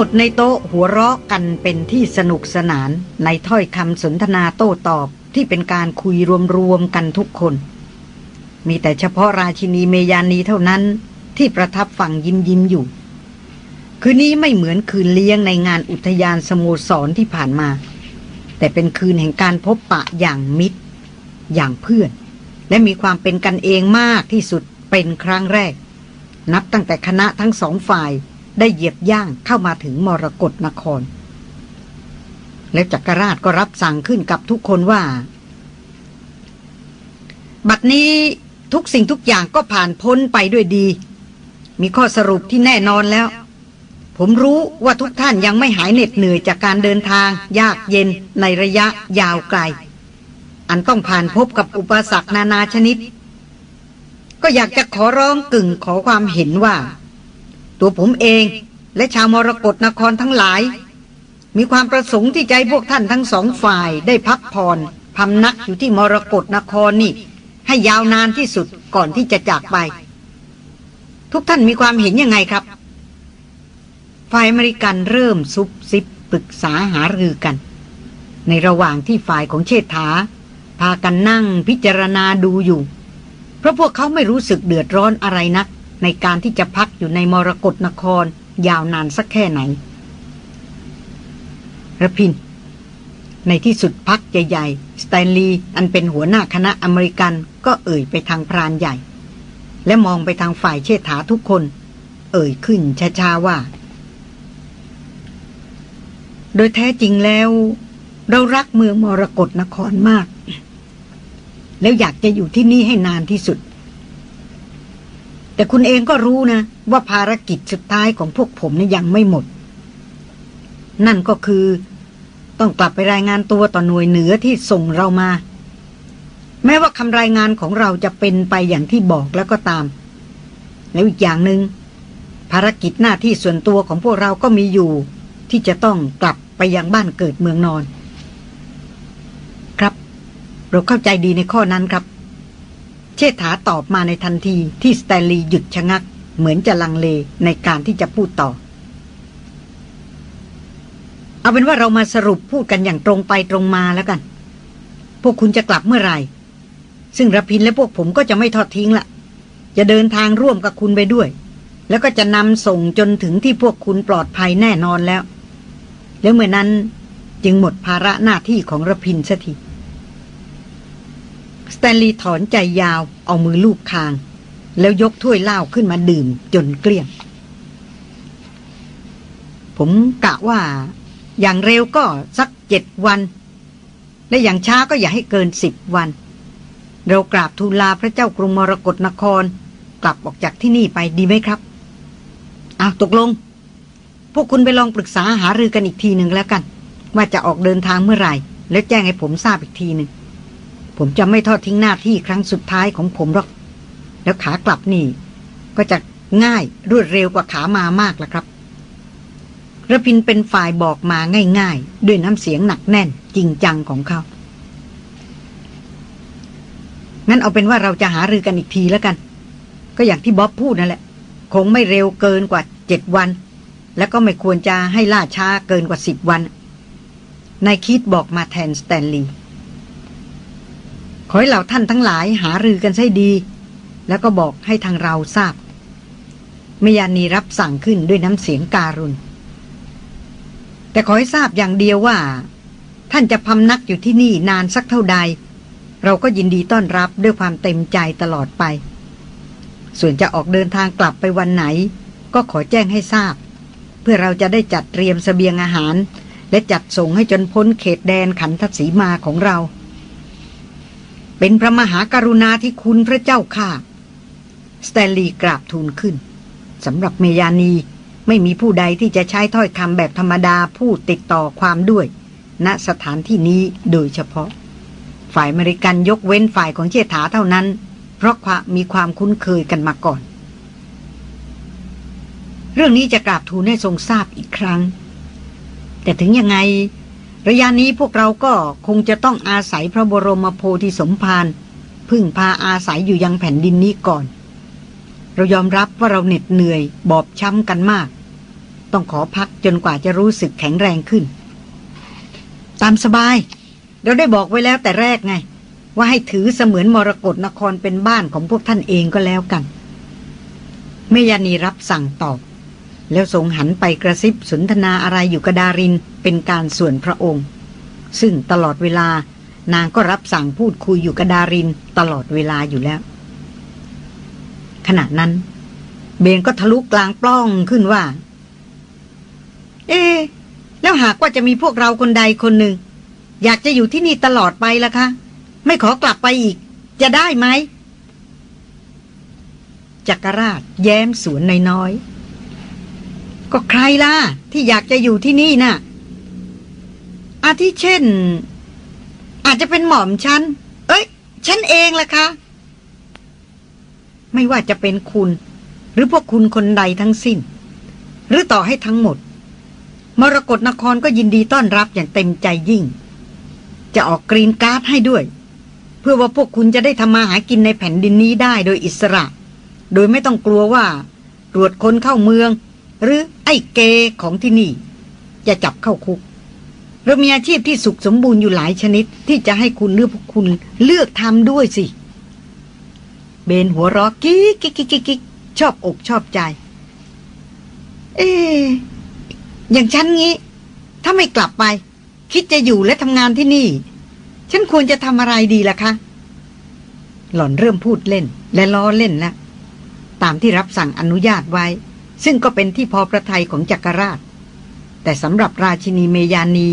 หมดในโต๊ะหัวเราะกันเป็นที่สนุกสนานในถ้อยคำสนทนาโต้ตอบที่เป็นการคุยรวมๆกันทุกคน มีแต่เฉพาะราชินีเมยานีเท่านั้นที่ประทับฝั่งยิ้มยิ้มอยู่ คืนนี้ไม่เหมือนคืนเลี้ยงในงานอุทยานสโมสรที่ผ่านมา แต่เป็นคืนแห่งการพบปะอย่างมิตร อย่างเพื่อน และมีความเป็นกันเองมากที่สุดเป็นครั้งแรก นับตั้งแต่คณะทั้งสองฝ่าย ได้เหยียบย่างเข้ามาถึงมรกรนคร แล้วจักรราชก็รับสั่งขึ้นกับทุกคนว่า บัดนี้ทุกสิ่งทุกอย่างก็ผ่านพ้นไปด้วยดี มีข้อสรุปที่แน่นอนแล้ว ผมรู้ว่าทุกท่านยังไม่หายเหน็ดเหนื่อยจากการเดินทาง ยากเย็นในระยะยาวไกล อันต้องผ่านพบกับอุปสรรคนานาชนิด ก็อยากจะขอร้องกึ่งขอความเห็นว่า ตัวผมเองและชาวมรกรนครทั้งหลาย มีความประสงค์ที่ใจพวกท่านทั้งสองฝ่ายได้พักผ่อนพำนักอยู่ที่มรกรนครนี่ ให้ยาวนานที่สุดก่อนที่จะจากไป ทุกท่านมีความเห็นยังไงครับ ฝ่ายอเมริกันเริ่มซุบซิบปรึกษาหารือกัน ในระหว่างที่ฝ่ายของเชษฐา พากันนั่งพิจารณาดูอยู่ เพราะพวกเขาไม่รู้สึกเดือดร้อนอะไรนัก ในการที่จะพักอยู่ในมรกรนคร ยาวนานสักแค่ไหนระพิน ในที่สุดพักใหญ่ๆ สแตนลีย์อันเป็นหัวหน้าคณะอเมริกันก็เอ่ยไปทางพรานใหญ่ และมองไปทางฝ่ายเชษฐาทุกคน เอ่ยขึ้นช้าๆว่า โดยแท้จริงแล้ว เรารักเมืองมรกรนครมาก แล้วอยากจะอยู่ที่นี่ให้นานที่สุด แต่คุณเองก็รู้นะ ว่าภารกิจสุดท้ายของพวกผมนี่ยังไม่หมด นั่นก็คือ ต้องกลับไปรายงานตัวต่อหน่วยเหนือที่ส่งเรามา แม้ว่าคำรายงานของเราจะเป็นไปอย่างที่บอกแล้วก็ตาม แล้วอีกอย่างหนึง่งภารกิจหน้าที่ส่วนตัวของพวกเราก็มีอยู่ ที่จะต้องกลับไปยังบ้านเกิดเมืองนอน ครับ เราเข้าใจดีในข้อนั้นครับ เชษฐาตอบมาในทันทีที่สแตนลีหยุดชะงัก เหมือนจะลังเลในการที่จะพูดต่อ เอาเป็นว่าเรามาสรุปพูดกันอย่างตรงไปตรงมาแล้วกัน พวกคุณจะกลับเมื่อไหร่ ซึ่งรพินและพวกผมก็จะไม่ทอดทิ้งละจะเดินทางร่วมกับคุณไปด้วย แล้วก็จะนำส่งจนถึงที่พวกคุณปลอดภัยแน่นอนแล้ว แล้วเมื่อนั้นจึงหมดภาระหน้าที่ของรพินสัที สแตนลีย์ถอนใจยาวเอามือลูบคาง แล้วยกถ้วยเหล้าขึ้นมาดื่มจนเกลี้ยง ผมกะว่าอย่างเร็วก็สักเจ็ดวัน และอย่างช้าก็อย่าให้เกินสิบวัน เรากราบทูลลาพระเจ้ากรุงมรกรนคร กลับออกจากที่นี่ไปดีไหมครับอ้าวตกลง พวกคุณไปลองปรึกษาหารือกันอีกทีหนึ่งแล้วกัน ว่าจะออกเดินทางเมื่อไหร่ แล้วแจ้งให้ผมทราบอีกทีหนึ่ง ผมจะไม่ทอดทิ้งหน้าที่ครั้งสุดท้ายของผมหรอก แล้วขากลับนี่ ก็จะง่ายรวดเร็วกว่าขามามากแล้วครับระพินเป็นฝ่ายบอกมาง่าย ๆ ด้วยน้ำเสียงหนักแน่นจริงจังของเขา งั้นเอาเป็นว่าเราจะหารือกันอีกทีแล้วกัน ก็อย่างที่บ๊อบพูดนั่นแหละ คงไม่เร็วเกินกว่าเจ็ดวัน แล้วก็ไม่ควรจะให้ล่าช้าเกินกว่าสิบวันนายคิดบอกมาแทนสแตนลีย์ ขอให้เหล่าท่านทั้งหลายหารือกันใช่ดี แล้วก็บอกให้ทางเราทราบเมยานีรับสั่งขึ้นด้วยน้ำเสียงการุณ แต่ขอให้ทราบอย่างเดียวว่า ท่านจะพำนักอยู่ที่นี่นานสักเท่าใด เราก็ยินดีต้อนรับด้วยความเต็มใจตลอดไป ส่วนจะออกเดินทางกลับไปวันไหน ก็ขอแจ้งให้ทราบ เพื่อเราจะได้จัดเตรียมสเสบียงอาหาร และจัดส่งให้จนพ้นเขตแดนขันทศีมาของเรา เป็นพระมหากรุณาที่คุณพระเจ้าค่ะสแตนลีย์กราบทูลขึ้นสำหรับเมยานีไม่มีผู้ใดที่จะใช้ถ้อยคำแบบธรรมดาพูดติดต่อความด้วย ณสถานที่นี้โดยเฉพาะ ฝ่ายอเมริกันยกเว้นฝ่ายของเชษฐาเท่านั้น เพราะความมีความคุ้นเคยกันมาก่อน เรื่องนี้จะกราบทูลให้ทรงทราบอีกครั้ง แต่ถึงยังไง ระยะนี้พวกเราก็คงจะต้องอาศัยพระบรมโพธิสมภารพึ่งพาอาศัยอยู่ยังแผ่นดินนี้ก่อน เรายอมรับว่าเราเหน็ดเหนื่อย บอบช้ำกันมาก ต้องขอพักจนกว่าจะรู้สึกแข็งแรงขึ้น ตามสบาย เราได้บอกไว้แล้วแต่แรกไง ว่าให้ถือเสมือนมรกรนครเป็นบ้านของพวกท่านเองก็แล้วกันเมยานีรับสั่งตอบ แล้วทรงหันไปกระซิบสนทนาอะไรอยู่กับดารินเป็นการส่วนพระองค์ ซึ่งตลอดเวลานางก็รับสั่งพูดคุยอยู่กับดารินตลอดเวลาอยู่แล้ว ขณะนั้น เบนก็ทะลุกลางปล้องขึ้นว่า เอ๊แล้วหากว่าจะมีพวกเราคนใดคนหนึ่ง อยากจะอยู่ที่นี่ตลอดไปล่ะคะ ไม่ขอกลับไปอีก จะได้ไหมจักรราชแย้มสวนน้อย ก็ใครล่ะ ที่อยากจะอยู่ที่นี่นะ่ะ อาทิเช่น อาจจะเป็นหม่อมฉัน เอ้ย ฉันเองล่ะคะ ไม่ว่าจะเป็นคุณ หรือพวกคุณคนใดทั้งสิ้น หรือต่อให้ทั้งหมด มรกรนครก็ยินดีต้อนรับอย่างเต็มใจยิ่ง จะออกกรีนการ์ดให้ด้วย เพื่อว่าพวกคุณจะได้ทำมาหากินในแผ่นดินนี้ได้โดยอิสระ โดยไม่ต้องกลัวว่า ตรวจคนเข้าเมือง หรือไอ้เกของที่นี่ จะจับเข้าคุก เรามีอาชีพที่สุขสมบูรณ์อยู่หลายชนิด ที่จะให้คุณเลือกพวกคุณเลือกทำด้วยสิ เบนหัวรอกิ๊กกิ๊กกิ๊กกิ๊กชอบอกชอบใจ เออย่างฉันงี้ ถ้าไม่กลับไป คิดจะอยู่และทำงานที่นี่ ฉันควรจะทำอะไรดีล่ะคะ หล่อนเริ่มพูดเล่น และล้อเล่นแล้วตามที่รับสั่งอนุญาตไว้ ซึ่งก็เป็นที่พอประทัยของจักรราช แต่สำหรับราชินีเมยานี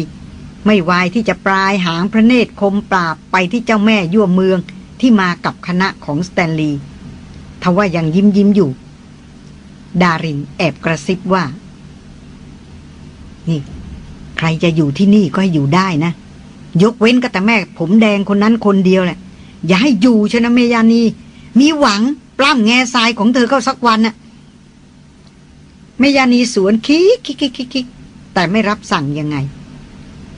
ไม่วายที่จะปลายหางพระเนตรคมปราบไปที่เจ้าแม่ยั่วเมืองที่มากับคณะของสแตนลีย์ทว่ายังยิ้มยิ้มอยู่ ดารินแอบกระซิบว่า นี่ ใครจะอยู่ที่นี่ก็ให้อยู่ได้นะ ยกเว้นก็แต่แม่ ผมแดงคนนั้นคนเดียวแหละ อย่าให้อยู่ชนะเมยานี มีหวังปล้ำแง่ทรายของเธอเข้าสักวันน่ะ เมยานีสวนคิกคิกคิกคิกแต่ไม่รับสั่งยังไง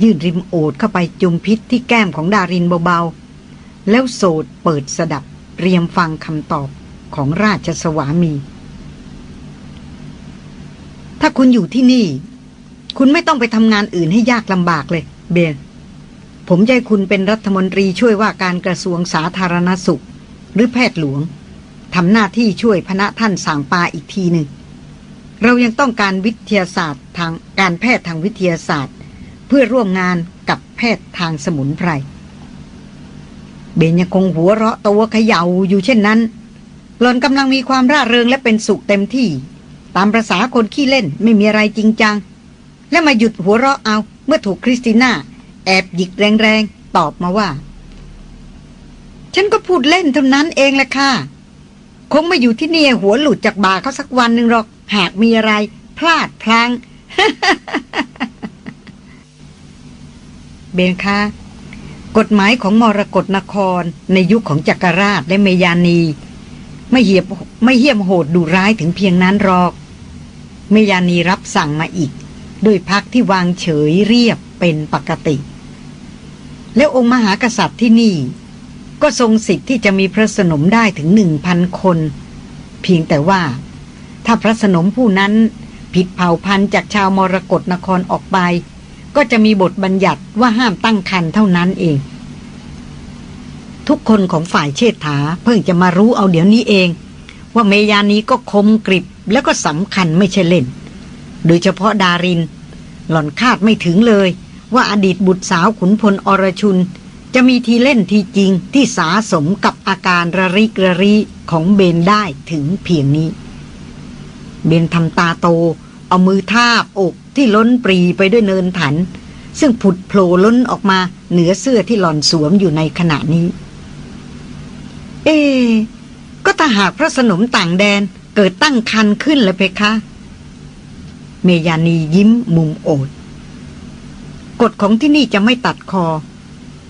ยื่นริมโอดเข้าไปจุมพิษที่แก้มของดารินเบาๆ แล้วโสดเปิดสดับเรียมฟังคำตอบของราชสวามี ถ้าคุณอยู่ที่นี่ คุณไม่ต้องไปทำงานอื่นให้ยากลำบากเลย เบนผมจะให้คุณเป็นรัฐมนตรีช่วยว่าการกระทรวงสาธารณสุข หรือแพทย์หลวงทำหน้าที่ช่วยพระท่านสั่งปาอีกทีหนึ่ง เรายังต้องการวิทยาศาสตร์ทางการแพทย์ทางวิทยาศาสตร์ เพื่อร่วมงานกับแพทย์ทางสมุนไพร เบนยังคงหัวเราะตัวเขย่าอยู่เช่นนั้น หลอนกำลังมีความร่าเริงและเป็นสุขเต็มที่ ตามประษาคนขี้เล่นไม่มีอะไรจริงจัง และมาหยุดหัวเราะเอาเมื่อถูกคริสติน่า แอบหยิกแรงๆ ตอบมาว่า ฉันก็พูดเล่นเท่านั้นเองแหละค่ะ คงไม่อยู่ที่นี่หัวหลุดจากบ่าเขาสักวันหนึ่งหรอก หากมีอะไรพลาดพลังเบนคะกฎหมายของมรกรนครในยุคของจักรราชและเมยานี ไม่เหียบไม่เหี้ยมโหดดูร้ายถึงเพียงนั้นหรอก เมยานีรับสั่งมาอีกด้วยพักที่วางเฉยเรียบเป็นปกติ แล้วองค์มหากษัตริย์ที่นี่ ก็ทรงสิทธิ์ที่จะมีพระสนมได้ถึงหนึ่งพันคน เพียงแต่ว่า ถ้าพระสนมผู้นั้นผิดเผ่าพันธุ์จากชาวมรกรนครออกไป ก็จะมีบทบัญญัติว่าห้ามตั้งคันเท่านั้นเอง ทุกคนของฝ่ายเชษฐาเพิ่งจะมารู้เอาเดี๋ยวนี้เอง ว่าเมยานี้ก็คมกริบแล้วก็สำคัญไม่ใช่เล่น โดยเฉพาะดาริน หล่อนคาดไม่ถึงเลย ว่าอดีตบุตรสาวขุนพลอรชุน จะมีทีเล่นทีจริงที่สาสมกับอาการระริกระรีของเบนได้ถึงเพียงนี้ เบนทำตาโต เอามือทาบอกที่ล้นปรีไปด้วยเนินถัน ซึ่งผุดโผล่ล้นออกมาเหนือเสื้อที่หล่อนสวมอยู่ในขณะนี้ เอ ก็ถ้าหากพระสนมต่างแดนเกิดตั้งคันขึ้นเลยเพคะ เมยานียิ้มมุมโอดกฎของที่นี่จะไม่ตัดคอ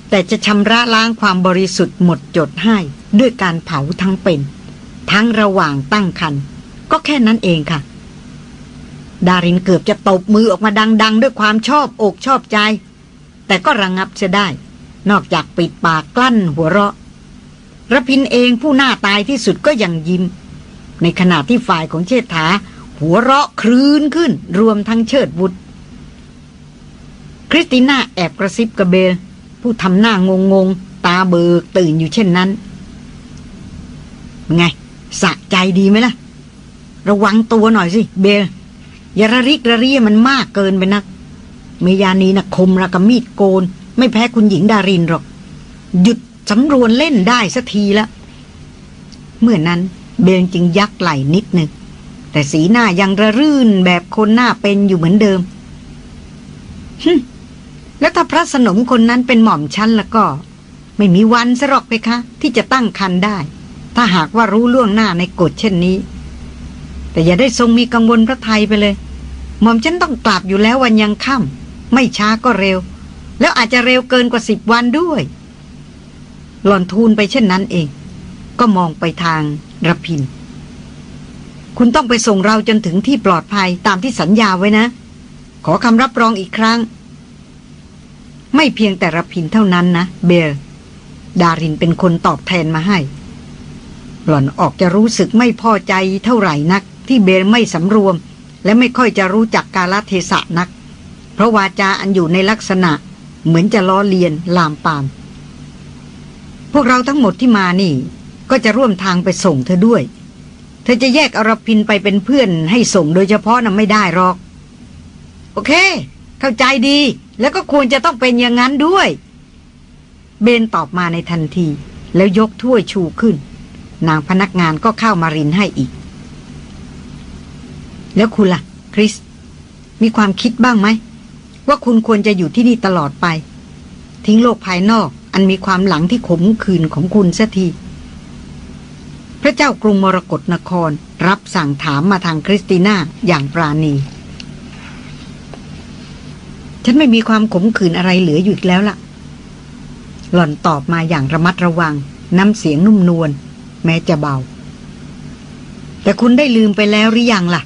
แต่จะชำระล้างความบริสุทธิ์หมดจดให้ ด้วยการเผาทั้งเป็น ทั้งระหว่างตั้งคัน ก็แค่นั้นเองค่ะ ดารินเกือบจะตบมือออกมาดัง ๆ ด้วยความชอบอกชอบใจ แต่ก็ระงงับจะได้ นอกจากปิดปากกลั้นหัวเราะระพินเองผู้หน้าตายที่สุดก็ยังยิ้ม ในขณะที่ฝ่ายของเชษฐา หัวเราะครื้นขึ้น รวมทั้งเชิดบุตรคริสติน่าแอบกระซิบกระเบล ผู้ทำหน้างงงตาเบิกตื่นอยู่เช่นนั้น ไง สะใจดีไหมล่ะ ระวังตัวหน่อยสิ เบลอย่าระริกระเรียมันมากเกินไปนัก เมยานีนะคมระกมีดโกน ไม่แพ้คุณหญิงดารินหรอก หยุดสำรวนเล่นได้สักทีละ เมื่อนั้นเบลจึงยักไหล่นิดนึงแต่สีหน้ายังระรื่นแบบคนหน้าเป็นอยู่เหมือนเดิมฮึแล้วถ้าพระสนมคนนั้นเป็นหม่อมชั้นแล้วก็ ไม่มีวันสรอกไปคะ ที่จะตั้งคันได้ ถ้าหากว่ารู้ล่วงหน้าในกฎเช่นนี้ แต่อย่าได้ทรงมีกังวลพระไทยไปเลย หม่อมฉันต้องกลับอยู่แล้ววันยังค่ำไม่ช้าก็เร็ว แล้วอาจจะเร็วเกินกว่าสิบวันด้วย หล่อนทูลไปเช่นนั้นเอง ก็มองไปทางระพิน คุณต้องไปส่งเราจนถึงที่ปลอดภัยตามที่สัญญาไว้นะ ขอคำรับรองอีกครั้ง ไม่เพียงแต่ระพินเท่านั้นนะเบลดารินเป็นคนตอบแทนมาให้ หล่อนออกจะรู้สึกไม่พอใจเท่าไหร่นัก ที่เบลไม่สำรวม และไม่ค่อยจะรู้จักกาลเทศะนัก เพราะวาจาอันอยู่ในลักษณะ เหมือนจะล้อเลียนลามปาม พวกเราทั้งหมดที่มานี่ ก็จะร่วมทางไปส่งเธอด้วย เธอจะแยกอรพินไปเป็นเพื่อนให้ส่งโดยเฉพาะน่ะไม่ได้หรอก โอเค เข้าใจดีแล้วก็ควรจะต้องเป็นอย่างนั้นด้วย เบนตอบมาในทันที แล้วยกถ้วยชูขึ้น นางพนักงานก็เข้ามารินให้อีก แล้วคุณล่ะ คริส มีความคิดบ้างไหม ว่าคุณควรจะอยู่ที่นี่ตลอดไป ทิ้งโลกภายนอก อันมีความหลังที่ขมขื่นของคุณสัที พระเจ้ากรุงมรกรนครรับสั่งถามมาทางคริสติน่าอย่างปราณี ฉันไม่มีความขมขื่นอะไรเหลืออยู่อีกแล้วล่ะ หล่อนตอบมาอย่างระมัดระวัง น้ำเสียงนุ่มนวลแม้จะเบา แต่คุณได้ลืมไปแล้วหรือยังล่ะ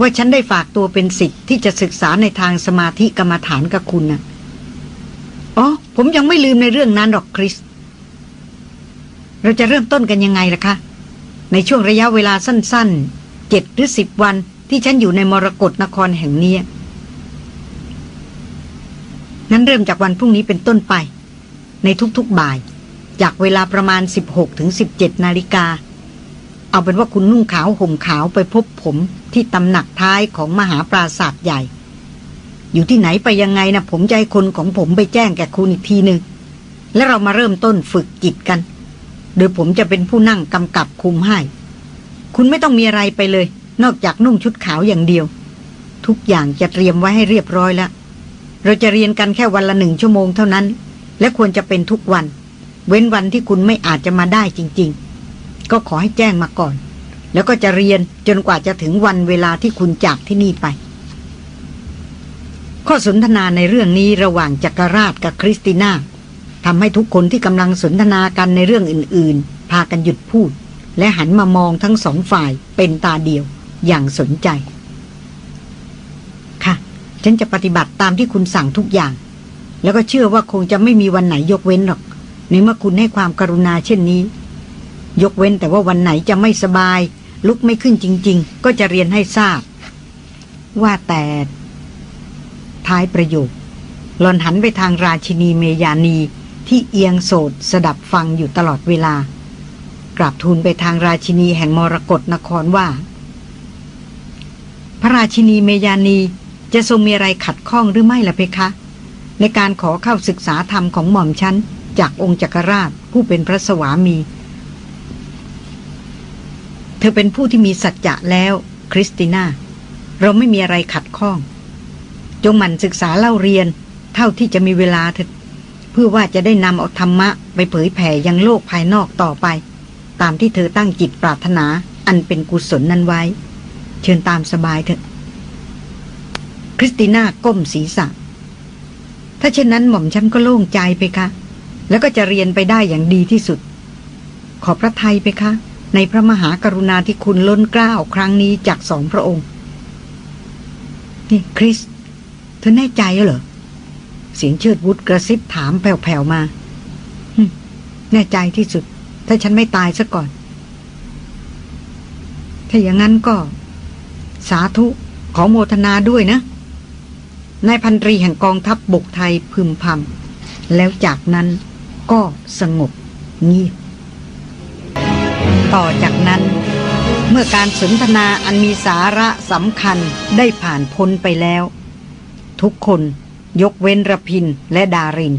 ว่าฉันได้ฝากตัวเป็นสิทธิ์ที่จะศึกษาในทางสมาธิกรรมฐานกับคุณนะอ๋อ ผมยังไม่ลืมในเรื่องนั้นหรอกคริส เราจะเริ่มต้นกันยังไงล่ะคะ ในช่วงระยะเวลาสั้นๆเจ็ดหรือสิบวันที่ฉันอยู่ในมรกรนครแห่งนี้นั้นเริ่มจากวันพรุ่งนี้เป็นต้นไป ในทุกๆบ่าย จากเวลาประมาณ 16ถึง17 นาฬิกา เอาเป็นว่าคุณนุ่งขาวห่มขาวไปพบผมที่ตำหนักท้ายของมหาปราศาสตร์ใหญ่ อยู่ที่ไหนไปยังไงนะผมจะให้คนของผมไปแจ้งแก่คุณอีกทีหนึ่งและเรามาเริ่มต้นฝึกจิตกัน โดยผมจะเป็นผู้นั่งกำกับคุมให้ คุณไม่ต้องมีอะไรไปเลย นอกจากนุ่งชุดขาวอย่างเดียว ทุกอย่างจะเตรียมไว้ให้เรียบร้อยแล้ว เราจะเรียนกันแค่วันละหนึ่งชั่วโมงเท่านั้น และควรจะเป็นทุกวัน เว้นวันที่คุณไม่อาจจะมาได้จริง ๆ ก็ขอให้แจ้งมาก่อน แล้วก็จะเรียนจนกว่าจะถึงวันเวลาที่คุณจากที่นี่ไป ข้อสนทนาในเรื่องนี้ระหว่างจักรราชกับคริสติน่าทำให้ทุกคนที่กำลังสนทนากันในเรื่องอื่น ๆ พากันหยุดพูด และหันมามองทั้งสองฝ่ายเป็นตาเดียวอย่างสนใจ ค่ะ ฉันจะปฏิบัติตามที่คุณสั่งทุกอย่าง แล้วก็เชื่อว่าคงจะไม่มีวันไหนยกเว้นหรอก ในเมื่อคุณให้ความกรุณาเช่นนี้ ยกเว้นแต่ว่าวันไหนจะไม่สบาย ลุกไม่ขึ้นจริง ๆ ก็จะเรียนให้ทราบ ว่าแต่ ท้ายประโยคหลอนหันไปทางราชินีเมยานีที่เอียงโสดสดับฟังอยู่ตลอดเวลากราบทูลไปทางราชินีแห่งมรกรนครว่า พระราชินีเมยานีจะทรงมีอะไรขัดข้องหรือไม่ล่ะเพคะ ในการขอเข้าศึกษาธรรมของหม่อมชั้น จากองค์จักรราชผู้เป็นพระสวามี เธอเป็นผู้ที่มีสัจจะแล้ว คริสติน่า เราไม่มีอะไรขัดข้อง จงหมั่นศึกษาเล่าเรียน เท่าที่จะมีเวลาเถิดเพื่อว่าจะได้นำเอาธรรมะ ไปเผยแผ่ยังโลกภายนอกต่อไป ตามที่เธอตั้งจิตปรารถนาอันเป็นกุศลนั้นไว้ เชิญตามสบายเถอะ คริสติน่าก้มศีรษะ ถ้าเช่นนั้นหม่อมฉันก็โล่งใจไปคะ แล้วก็จะเรียนไปได้อย่างดีที่สุด ขอพระไทยไปคะ ในพระมหากรุณาที่คุณล้นเกล้าครั้งนี้จากสองพระองค์ นี่คริส เธอแน่ใจเหรอ เสียงเชิดวุฒกระซิบถามแผ่วๆมาแน่ใจที่สุด ถ้าฉันไม่ตายซะก่อน ถ้าอย่างนั้นก็ สาธุขอโมทนาด้วยนะนายพันตรีแห่งกองทัพบบกไทยพึมพำแล้วจากนั้นก็สงบเงียบ ต่อจากนั้น เมื่อการสนทนาอันมีสาระสำคัญได้ผ่านพ้นไปแล้ว ทุกคนยกเว้นระพินและดาริน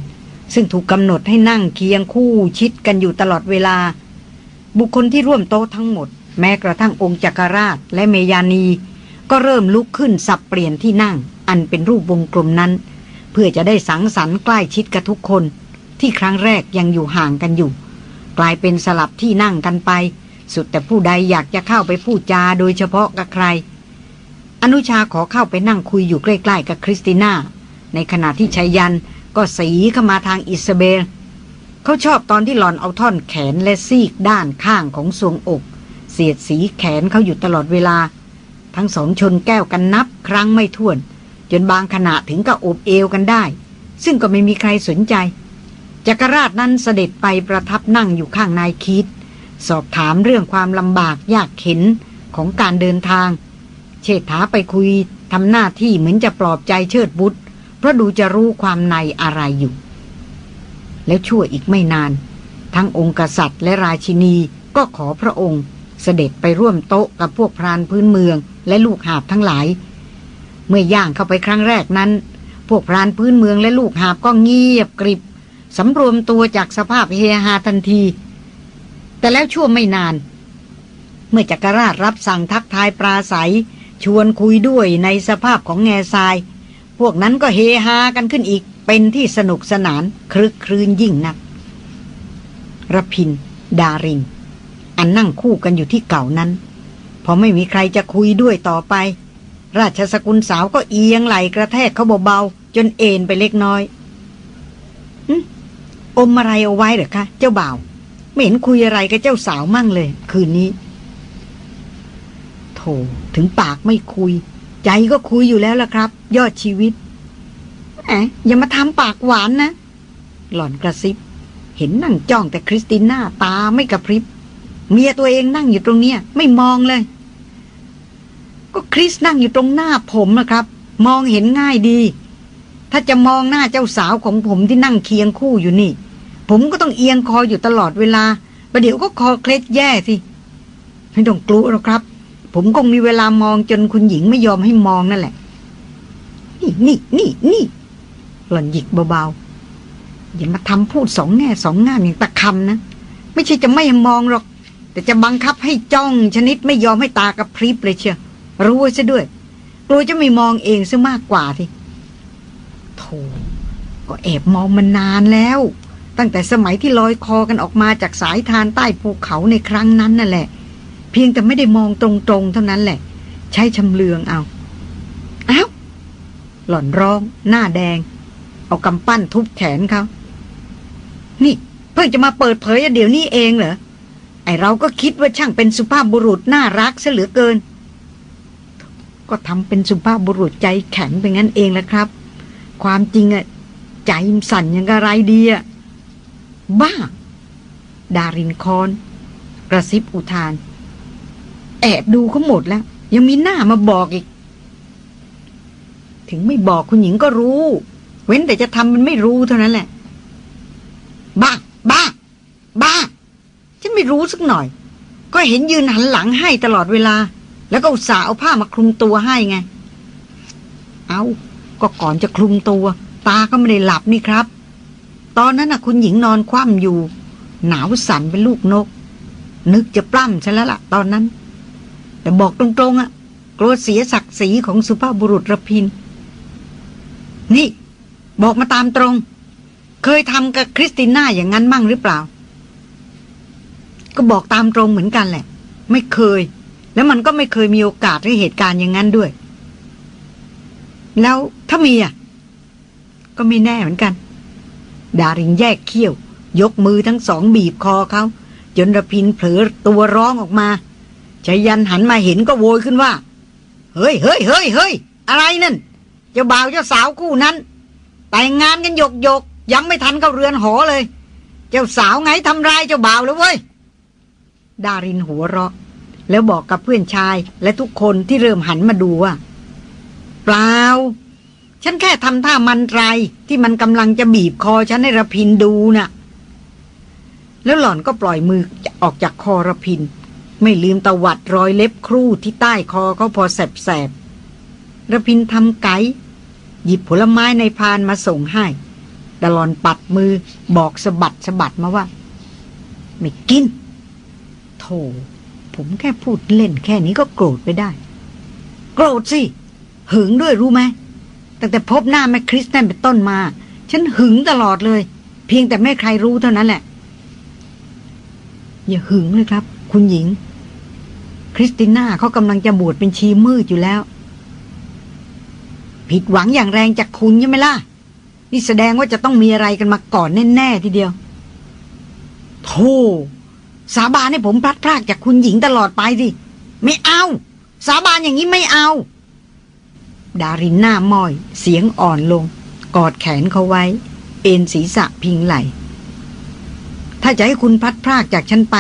ซึ่งถูกกำหนดให้นั่งเคียงคู่ชิดกันอยู่ตลอดเวลา บุคคลที่ร่วมโต๊ะทั้งหมด แม้กระทั่งองค์จักรราชและเมยานี ก็เริ่มลุกขึ้นสับเปลี่ยนที่นั่ง อันเป็นรูปวงกลมนั้น เพื่อจะได้สังสรรค์ใกล้ชิดกับทุกคน ที่ครั้งแรกยังอยู่ห่างกันอยู่ กลายเป็นสลับที่นั่งกันไป สุดแต่ผู้ใดอยากจะเข้าไปพูดจาโดยเฉพาะกับใคร อนุชาขอเข้าไปนั่งคุยอยู่ใกล้ๆกับคริสติน่า ในขณะที่ชายันก็สีเข้ามาทางอิสเบล เขาชอบตอนที่หล่อนเอาท่อนแขนและซีกด้านข้างของทรวงอก เสียดสีแขนเขาอยู่ตลอดเวลา ทั้งสองชนแก้วกันนับครั้งไม่ถ้วน จนบางขณะถึงกับอบเอวกันได้ ซึ่งก็ไม่มีใครสนใจจักรราชนั้นเสด็จไปประทับนั่งอยู่ข้างนายคิด สอบถามเรื่องความลำบากยากเข็นของการเดินทาง เชษฐาไปคุยทำหน้าที่เหมือนจะปลอบใจเชิดบุตร เพราะดูจะรู้ความในอะไรอยู่ แล้วชั่วอีกไม่นาน ทั้งองค์กษัตริย์และราชินีก็ขอพระองค์ เสด็จไปร่วมโต๊ะกับพวกพรานพื้นเมืองและลูกหาบทั้งหลาย เมื่อย่างเข้าไปครั้งแรกนั้น พวกพรานพื้นเมืองและลูกหาบก็เงียบกริบสำรวมตัวจากสภาพเฮฮาทันที แต่แล้วชั่วไม่นาน เมื่อจักรราชรับสั่งทักทายปราศัย ชวนคุยด้วยในสภาพของแง่ทราย พวกนั้นก็เฮฮากันขึ้นอีกเป็นที่สนุกสนานคลึกครื้นยิ่งนักระพิน ดาริน อันนั่งคู่กันอยู่ที่เก่านั้น พอไม่มีใครจะคุยด้วยต่อไป ราชสกุลสาวก็เอียงไหลกระแทกเขาเบาๆ จนเอ็นไปเล็กน้อยอมอมอะไรเอาไว้หรือคะ เจ้าบ่าว ไม่เห็นคุยอะไรกับเจ้าสาวมั่งเลย คืนนี้ โถถึงปากไม่คุย ใจก็คุยอยู่แล้วล่ะครับ ยอดชีวิตแหมอย่ามาทำปากหวานนะ หล่อนกระซิบ เห็นนั่งจ้องแต่คริสติน่าตาไม่กระพริบ เมียตัวเองนั่งอยู่ตรงเนี้ย ไม่มองเลย ก็คริสนั่งอยู่ตรงหน้าผมนะครับ มองเห็นง่ายดี ถ้าจะมองหน้าเจ้าสาวของผมที่นั่งเคียงคู่อยู่นี่ ผมก็ต้องเอียงคออยู่ตลอดเวลาประเดี๋ยวก็คอเคล็ดแย่สิ ไม่ต้องกลัวหรอกครับ ผมคงมีเวลามองจนคุณหญิงไม่ยอมให้มองนั่นแหละ นี่นี่นี่นี่หล่อนหยิกเบาๆอย่ามาทำพูดสองแง่สองงามอย่างตะคำนะ ไม่ใช่จะไม่ให้มองหรอก แต่จะบังคับให้จ้องชนิดไม่ยอมให้ตากระพริบเลยเชียวรู้ซะด้วย กลัวจะไม่มองเองซะมากกว่าทีโธ่ก็แอบมองมานานแล้ว ตั้งแต่สมัยที่ลอยคอกันออกมาจากสายทานใต้ภูเขาในครั้งนั้นนั่นแหละ เพียงแต่ไม่ได้มองตรงๆเท่านั้นแหละ ใช้ชำเลืองเอาอ้าวหล่อนร้อง หน้าแดง เอากำปั้นทุบแขนเขานี่ เพิ่งจะมาเปิดเผยเดี๋ยวนี้เองเหรอไอเราก็คิดว่าช่างเป็นสุภาพบุรุษน่ารักซะเหลือเกิน ก็ทำเป็นสุภาพบุรุษใจแข็งเป็นงั้นเองแหละครับ ความจริงอะใจสั่นยังกะไรดีอะ บ้า ดารินคอน กระซิบอุทาน แอบดูเขาหมดแล้ว ยังมีหน้ามาบอกอีก ถึงไม่บอกคุณหญิงก็รู้ เว้นแต่จะทำมันไม่รู้เท่านั้นแหละ บ้า บ้า บ้า ฉันไม่รู้สักหน่อย ก็เห็นยืนหันหลังให้ตลอดเวลา แล้วก็อุตส่าห์เอาผ้ามาคลุมตัวให้ไง เอาก็ก่อนจะคลุมตัว ตาก็ไม่ได้หลับนี่ครับ ตอนนั้นน่ะคุณหญิงนอนคว่ำอยู่ หนาวสั่นเป็นลูกนก นึกจะปล้ำฉันแล้วล่ะ ตอนนั้น แต่บอกตรงๆอะ่ะกลัวเสียศักดิ์ศรีของสุภาพบุรุษระพิน นี่ บอกมาตามตรง เคยทำกับคริสติน่าอย่างนั้นมั่งหรือเปล่า ก็บอกตามตรงเหมือนกันแหละ ไม่เคย แล้วมันก็ไม่เคยมีโอกาสให้เหตุการณ์อย่างนั้นด้วย แล้วถ้ามีอะ ก็ไม่แน่เหมือนกัน ดารินแยกเขี้ยว ยกมือทั้งสองบีบคอเขา จนระพินเผลอตัวร้องออกมาชายันหันมาเห็นก็โวยขึ้นว่า เฮ้ยเฮ้ยเฮ้ยเฮ้ยอะไรนั่น เจ้าบ่าวเจ้าสาวคู่นั้น แต่งงานกันหยกหยกยังไม่ทันเข้าเรือนหอเลย เจ้าสาวไงทำร้ายเจ้าบ่าวแล้วเว้ย ดารินหัวเราะ แล้วบอกกับเพื่อนชายและทุกคนที่เริ่มหันมาดูว่า เปล่า ฉันแค่ทำท่ามันไรที่มันกำลังจะบีบคอฉันให้ระพินดูนะ่ะ แล้วหล่อนก็ปล่อยมือออกจากคอระพิน ไม่ลืมตวัดรอยเล็บครูที่ใต้คอเขาพอแสบๆระพินทำไกหยิบผลไม้ในพานมาส่งให้แต่หลอนปัดมือบอกสะบัดสะบัดมาว่า ไม่กินโธ่ผมแค่พูดเล่นแค่นี้ก็โกรธไปได้ โกรธสิ หึงด้วยรู้ไหม ตั้งแต่พบหน้าแม่คริสนั่นเป็นต้นมา ฉันหึงตลอดเลย เพียงแต่ไม่ใครรู้เท่านั้นแหละ อย่าหึงเลยครับ คุณหญิง คริสติน่าเขากำลังจะบวชเป็นชีมืดอยู่แล้ว ผิดหวังอย่างแรงจากคุณใช่ไหมล่ะ นี่แสดงว่าจะต้องมีอะไรกันมาก่อนแน่ๆทีเดียวโธ่สาบานให้ผมพลัดพรากจากคุณหญิงตลอดไปสิไม่เอา สาบานอย่างนี้ไม่เอา ดารินหน้ามอย เสียงอ่อนลง กอดแขนเขาไว้ เอ็นศีรษะพิงไหล ถ้าจะให้คุณพัดพรากจากฉันไป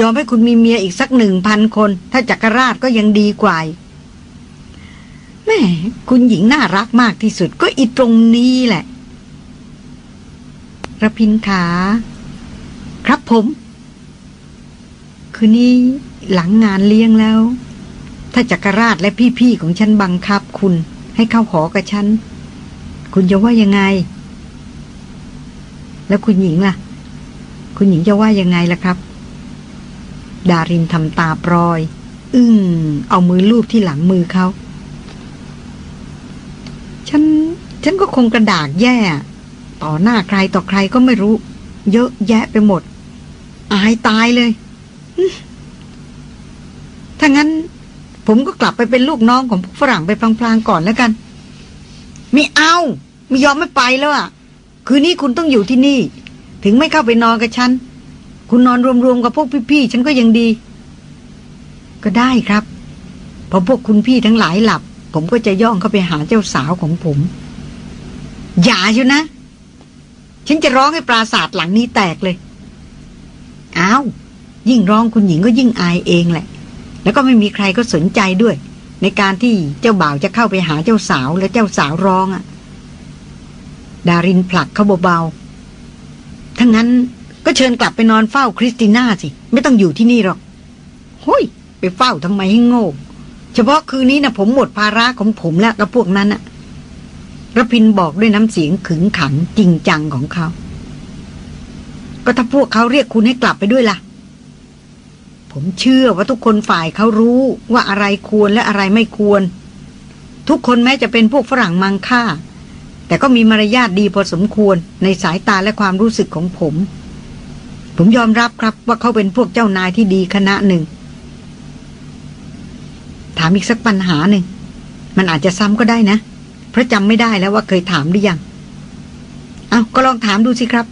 ยอมให้คุณมีเมียอีกสักหนึ่งพันคน ถ้าจักรราชก็ยังดีกว่าแม่คุณหญิงน่ารักมากที่สุดก็อีตรงนี้แหละระพินขา ครับผม คืนนี้หลังงานเลี้ยงแล้ว ถ้าจักรราชและพี่ๆของฉันบังคับคุณ ให้เข้าหอกับฉัน คุณจะว่ายังไง แล้วคุณหญิงล่ะ คุณหญิงจะว่ายังไงล่ะครับ ดารินทำตาปรอย อึ้งเอามือลูบที่หลังมือเขาฉัน ฉันก็คงกระดากแย่ ต่อหน้าใครต่อใครก็ไม่รู้ เยอะแยะไปหมด อายตายเลยถ้างั้น ผมก็กลับไปเป็นลูกน้องของพวกฝรั่งไปพลางๆก่อนแล้วกัน ไม่เอาไม่ยอมไม่ไปแล้วอะ คืนนี้คุณต้องอยู่ที่นี่ ถึงไม่เข้าไปนอนกับฉัน คุณนอนรวมๆกับพวกพี่ๆฉันก็ยังดี ก็ได้ครับพอพวกคุณพี่ทั้งหลายหลับ ผมก็จะย่องเข้าไปหาเจ้าสาวของผม อย่าเชียวนะ ฉันจะร้องให้ปราสาทหลังนี้แตกเลย อ้าว ยิ่งร้องคุณหญิงก็ยิ่งอายเองแหละ แล้วก็ไม่มีใครก็สนใจด้วย ในการที่เจ้าบ่าวจะเข้าไปหาเจ้าสาวและเจ้าสาวร้องอะ่ะดารินผลักเขาเบาๆถ้างั้นก็เชิญกลับไปนอนเฝ้าคริสติน่าสิ ไม่ต้องอยู่ที่นี่หรอกห้ยไปเฝ้าทำไมให้โง่ เฉพาะคืนนี้นะผมหมดภาระของผมแล้วกับพวกนั้นอะระพินบอกด้วยน้ำเสียงขึงขังจริงจังของเขา ก็ถ้าพวกเขาเรียกคุณให้กลับไปด้วยล่ะ ผมเชื่อว่าทุกคนฝ่ายเขารู้ว่าอะไรควรและอะไรไม่ควร ทุกคนแม้จะเป็นพวกฝรั่งมังค่า แต่ก็มีมารยาทดีพอสมควรในสายตาและความรู้สึกของผม ผมยอมรับครับว่าเขาเป็นพวกเจ้านายที่ดีคณะหนึ่ง ถามอีกสักปัญหาหนึ่ง มันอาจจะซ้ำก็ได้นะ เพราะจำไม่ได้แล้วว่าเคยถามหรือยัง เอาก็ลองถามดูสิครับ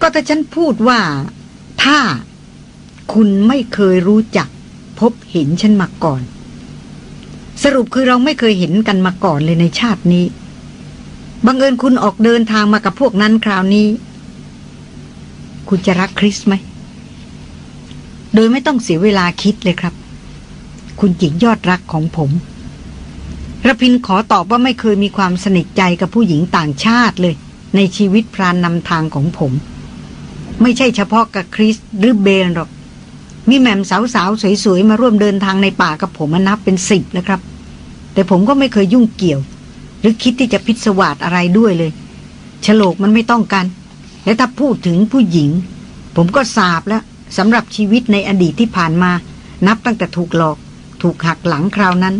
ก็ถ้าฉันพูดว่า ถ้าคุณไม่เคยรู้จัก พบเห็นฉันมาก่อน สรุปคือเราไม่เคยเห็นกันมาก่อนเลยในชาตินี้ บังเอิญคุณออกเดินทางมากับพวกนั้นคราวนี้ คุณจะรักคริสไหม โดยไม่ต้องเสียเวลาคิดเลยครับ คุณหญิงยอดรักของผมระพินขอตอบว่าไม่เคยมีความสนิทใจกับผู้หญิงต่างชาติเลย ในชีวิตพรานนำทางของผม ไม่ใช่เฉพาะกับคริสหรือเบนหรอก มีแม่มสาวๆ สวยๆ มาร่วมเดินทางในป่ากับผมนับเป็นสิบแล้วครับ แต่ผมก็ไม่เคยยุ่งเกี่ยว หรือคิดที่จะพิศวาสอะไรด้วยเลยฉลกมันไม่ต้องกัน และถ้าพูดถึงผู้หญิง ผมก็สาบแล้วสำหรับชีวิตในอดีตที่ผ่านมา นับตั้งแต่ถูกหลอก ถูกหักหลังคราวนั้น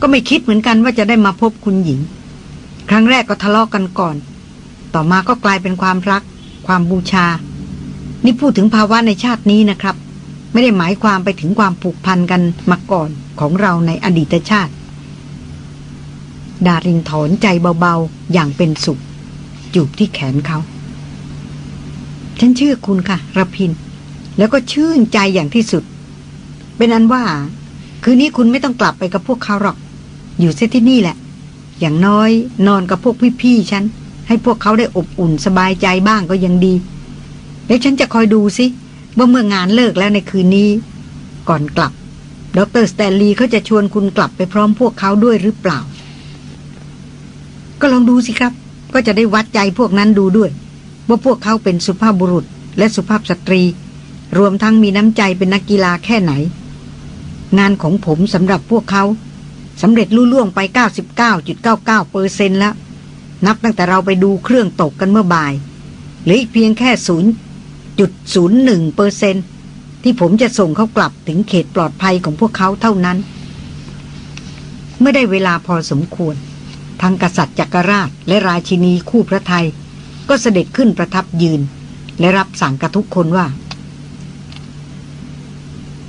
ก็ไม่คิดเหมือนกันว่าจะได้มาพบคุณหญิง ครั้งแรกก็ทะเลาะกกันก่อน ต่อมาก็กลายเป็นความรัก ความบูชา นี่พูดถึงภาวะในชาตินี้นะครับ ไม่ได้หมายความไปถึงความผูกพันกันมาก่อนของเราในอดีตชาติ ดารินถอนใจเบาๆ อย่างเป็นสุข จูบที่แขนเขา ฉันเชื่อคุณค่ะระพิน แล้วก็ชื่นใจอย่างที่สุด เป็นอันว่า คืนนี้คุณไม่ต้องกลับไปกับพวกเขาหรอก อยู่เซที่นี่แหละ อย่างน้อยนอนกับพวกพี่ๆฉัน ให้พวกเขาได้อบอุ่นสบายใจบ้างก็ยังดีแล้วฉันจะคอยดูสิว่าเมื่องานเลิกแล้วในคืนนี้ ก่อนกลับ ดรสแตนลีย์เขาจะชวนคุณกลับไปพร้อมพวกเขาด้วยหรือเปล่า ก็ลองดูสิครับ ก็จะได้วัดใจพวกนั้นดูด้วย ว่าพวกเขาเป็นสุภาพบุรุษและสุภาพสตรี รวมทั้งมีน้ำใจเป็นนักกีฬาแค่ไหน งานของผมสำหรับพวกเขาสำเร็จลุล่วงไป 99.99เปอร์เซ็นแล้ว นับตั้งแต่เราไปดูเครื่องตกกันเมื่อบ่ายเหลืออีกเพียงแค่0.01เปอร์เซนที่ผมจะส่งเขากลับถึงเขตปลอดภัยของพวกเขาเท่านั้น เมื่อได้เวลาพอสมควร ทางกษัตริย์จักรราชและราชินีคู่พระไทย ก็เสด็จขึ้นประทับยืน และรับสั่งกับทุกคนว่า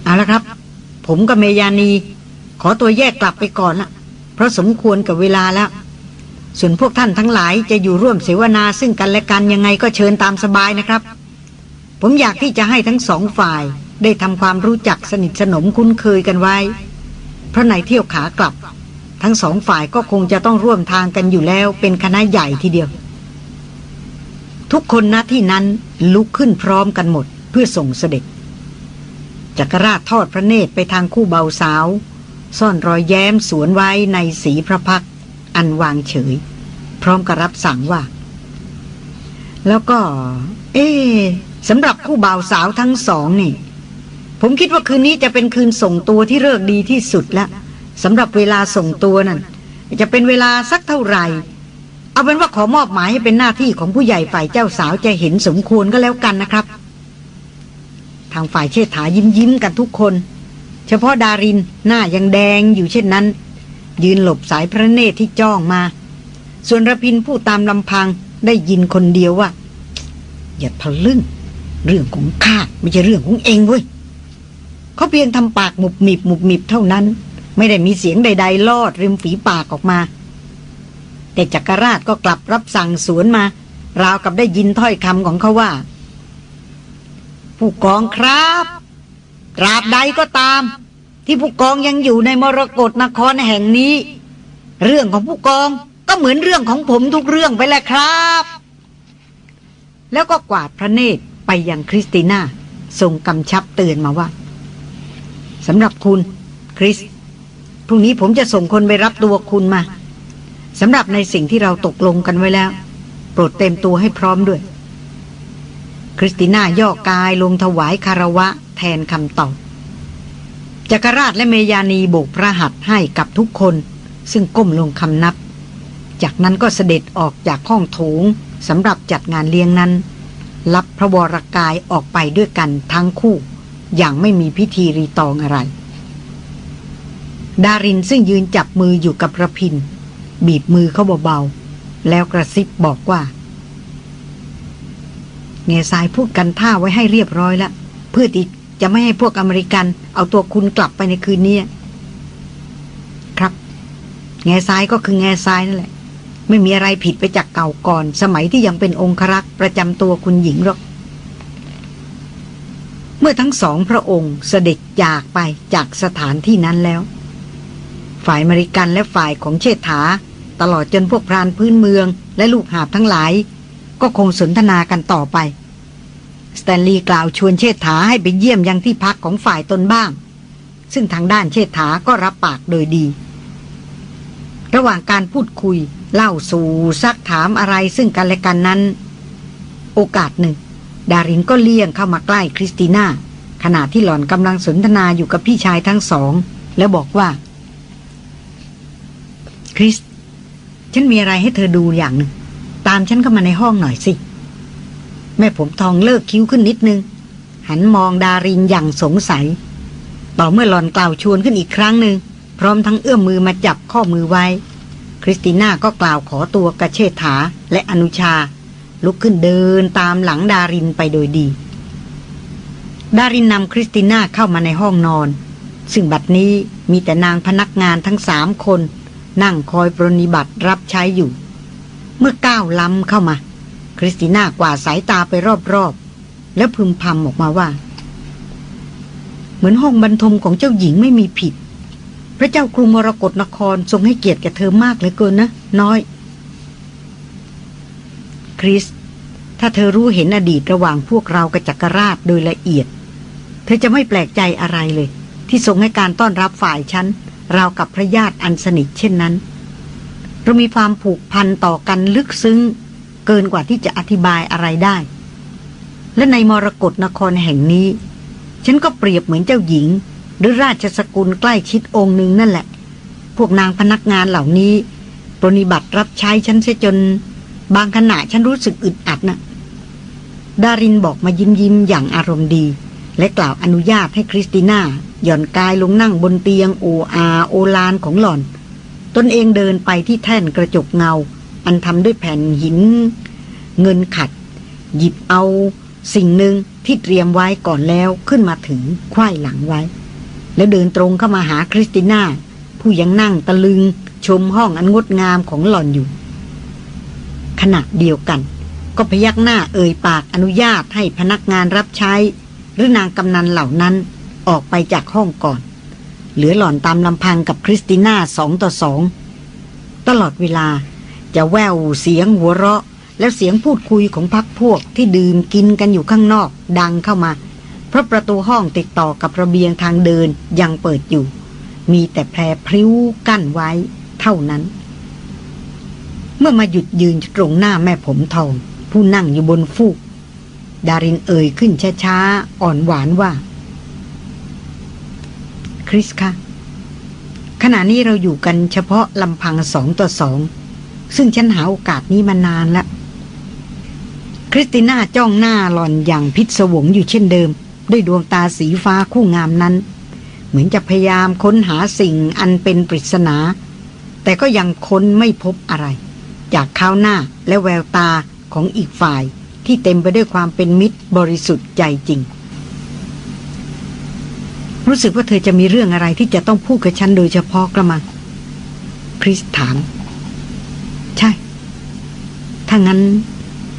เอาละครับ ผมกับเมยานี ขอตัวแยกกลับไปก่อนละเพราะสมควรกับเวลาแล้ว ส่วนพวกท่านทั้งหลายจะอยู่ร่วมเสวนาซึ่งกันและกันยังไงก็เชิญตามสบายนะครับ ผมอยากที่จะให้ทั้งสองฝ่าย ได้ทำความรู้จักสนิทสนมคุ้นเคยกันไว้ เพราะในเที่ยวขากลับ ทั้งสองฝ่ายก็คงจะต้องร่วมทางกันอยู่แล้วเป็นคณะใหญ่ทีเดียว ทุกคนณที่นั้นลุกขึ้นพร้อมกันหมดเพื่อส่งเสด็จจักรราชทอดพระเนตรไปทางคู่เบาสาว ซ่อนรอยแย้มสวนไว้ในสีพระพัก อันวางเฉย พร้อมกับรับสั่งว่า แล้วก็ เอ๊สำหรับคู่บ่าวสาวทั้งสองนี่ ผมคิดว่าคืนนี้จะเป็นคืนส่งตัวที่เลิกดีที่สุดแล้วสำหรับเวลาส่งตัวนั่นจะเป็นเวลาสักเท่าไหร่ เอาเป็นว่าขอมอบหมายให้เป็นหน้าที่ของผู้ใหญ่ฝ่ายเจ้าสาวจะเห็นสมควรก็แล้วกันนะครับ ทางฝ่ายเชษฐายิ้มยิ้มกันทุกคน เฉพาะดารินหน้ายังแดงอยู่เช่นนั้น ยืนหลบสายพระเนตรที่จ้องมา ส่วนระพินผู้ตามลำพังได้ยินคนเดียวว่า อย่าทะลึ่ง เรื่องของข้าไม่ใช่เรื่องของเองเว้ยเขาเพียงทำปากหมุบหมิบหมุบหมิบเท่านั้น ไม่ได้มีเสียงใด ๆ ลอดริมฝีปากออกมา แต่จักรราชก็กลับรับสั่งสวนมา ราวกับได้ยินถ้อยคำของเขาว่า ผู้กองครับตราบใดก็ตาม ที่ผู้กองยังอยู่ในมรกรนครแห่งนี้ เรื่องของผู้กองก็เหมือนเรื่องของผมทุกเรื่องไปแหละครับ แล้วก็กวาดพระเนตรไปยังคริสติน่าทรงกำชับเตือนมาว่าสำหรับคุณ คริสพรุ่งนี้ผมจะส่งคนไปรับตัวคุณมาสำหรับในสิ่งที่เราตกลงกันไว้แล้ว โปรดเต็มตัวให้พร้อมด้วย คริสติน่าย่อกายลงถวายคารวะแทนคำตอบ จักรราชและเมยานีโบกพระหัตถ์ให้กับทุกคน ซึ่งก้มลงคำนับ จากนั้นก็เสด็จออกจากห้องโถงสำหรับจัดงานเลี้ยงนั้น รับพระวรากายออกไปด้วยกันทั้งคู่ อย่างไม่มีพิธีรีตองอะไร ดารินซึ่งยืนจับมืออยู่กับระพิน บีบมือเขาเบาๆ แล้วกระซิบบอกว่าเงสายพูดกันท่าไว้ให้เรียบร้อยแล้วเพื่อที่ จะไม่ให้พวกอเมริกัน เอาตัวคุณกลับไปในคืนนี้ ครับ แง่ซ้ายก็คือแง่ซ้ายนั่นแหละ ไม่มีอะไรผิดไปจากเก่าก่อน สมัยที่ยังเป็นองครักษ์ประจำตัวคุณหญิงหรอก เมื่อทั้งสองพระองค์เสด็จจากไปจากสถานที่นั้นแล้ว ฝ่ายอเมริกันและฝ่ายของเชษฐา ตลอดจนพวกพรานพื้นเมือง และลูกหาบทั้งหลาย ก็คงสนทนากันต่อไป สแตนลีย์กล่าวชวนเชษฐาให้ไปเยี่ยมยังที่พักของฝ่ายตนบ้าง ซึ่งทางด้านเชษฐาก็รับปากโดยดี ระหว่างการพูดคุย เล่าสู่ซักถามอะไรซึ่งกันและกันนั้น โอกาสหนึ่ง ดารินก็เลี่ยงเข้ามาใกล้คริสติน่าขณะที่หล่อนกำลังสนทนาอยู่กับพี่ชายทั้งสอง แล้วบอกว่า คริส ฉันมีอะไรให้เธอดูอย่างหนึ่ง ตามฉันเข้ามาในห้องหน่อยสิ แม่ผมทองเลิกคิ้วขึ้นนิดนึง หันมองดารินอย่างสงสัย ต่อเมื่อหลอนกล่าวชวนขึ้นอีกครั้งหนึ่ง พร้อมทั้งเอื้อมมือมาจับข้อมือไว้ คริสติน่าก็กล่าวขอตัวกระเชษฐาและอนุชา ลุกขึ้นเดินตามหลังดารินไปโดยดี ดารินนำคริสติน่าเข้ามาในห้องนอน ซึ่งบัดนี้มีแต่นางพนักงานทั้งสามคน นั่งคอยปรนิบัติรับใช้อยู่ เมื่อก้าวล้ำเข้ามา ริสติน่ากวาดสายตาไปรอบๆ แล้วพึมพำออกมาว่า เหมือนห้องบรรทมของเจ้าหญิงไม่มีผิด พระเจ้ากรุงมรกรนครทรงให้เกียรติแก่เธอมากเหลือเกินนะ น้อย คริส ถ้าเธอรู้เห็นอดีตระหว่างพวกเรากับจักรราชโดยละเอียด เธอจะไม่แปลกใจอะไรเลย ที่ทรงให้การต้อนรับฝ่ายฉันราวกับพระญาติอันสนิทเช่นนั้นเรามีความผูกพันต่อกันลึกซึ้ง เกินกว่าที่จะอธิบายอะไรได้ และในมรกรนครแห่งนี้ ฉันก็เปรียบเหมือนเจ้าหญิง หรือราชสกุลใกล้ชิดองค์หนึ่งนั่นแหละ พวกนางพนักงานเหล่านี้ปรนิบัติรับใช้ฉันเสียจน บางขณะฉันรู้สึกอึดอัดนะดารินบอกมายิ้มยิ้มอย่างอารมณ์ดี และกล่าวอนุญาตให้คริสติน่าหย่อนกายลงนั่งบนเตียงโออาโอลานของหล่อน ตนเองเดินไปที่แท่นกระจกเงา อันทำด้วยแผ่นหิน เงินขัด หยิบเอาสิ่งหนึ่งที่เตรียมไว้ก่อนแล้วขึ้นมาถือคว้ายหลังไว้ แล้วเดินตรงเข้ามาหาคริสติน่า ผู้ยังนั่งตะลึงชมห้องอันงดงามของหล่อนอยู่ ขณะเดียวกัน ก็พยักหน้าเอ่ยปากอนุญาตให้พนักงานรับใช้ หรือนางกำนันเหล่านั้นออกไปจากห้องก่อน เหลือหล่อนตามลำพังกับคริสติน่าสองต่อสอง ตลอดเวลา จะแววเสียงหัวเราะ แล้วเสียงพูดคุยของพักพวกที่ดื่มกินกันอยู่ข้างนอกดังเข้ามา เพราะประตูห้องติดต่อกับระเบียงทางเดินยังเปิดอยู่ มีแต่แพรพริ้วกั้นไว้ เท่านั้น เมื่อมาหยุดยืนตรงหน้าแม่ผมทอง ผู้นั่งอยู่บนฟูก ดารินเอ่ยขึ้นช้าๆอ่อนหวานว่าคริสคะขณะนี้เราอยู่กันเฉพาะลำพังสองต่อสอง ซึ่งฉันหาโอกาสนี้มานานแล้ว คริสติน่าจ้องหน้าหลอนอย่างพิศวงอยู่เช่นเดิม ด้วยดวงตาสีฟ้าคู่งามนั้น เหมือนจะพยายามค้นหาสิ่งอันเป็นปริศนา แต่ก็ยังค้นไม่พบอะไร จากข้าวหน้าและแววตาของอีกฝ่ายที่เต็มไปด้วยความเป็นมิตรบริสุทธิ์ใจจริง รู้สึกว่าเธอจะมีเรื่องอะไรที่จะต้องพูดกับฉันโดยเฉพาะกระมัง คริสถาม ใช่ ถ้างั้น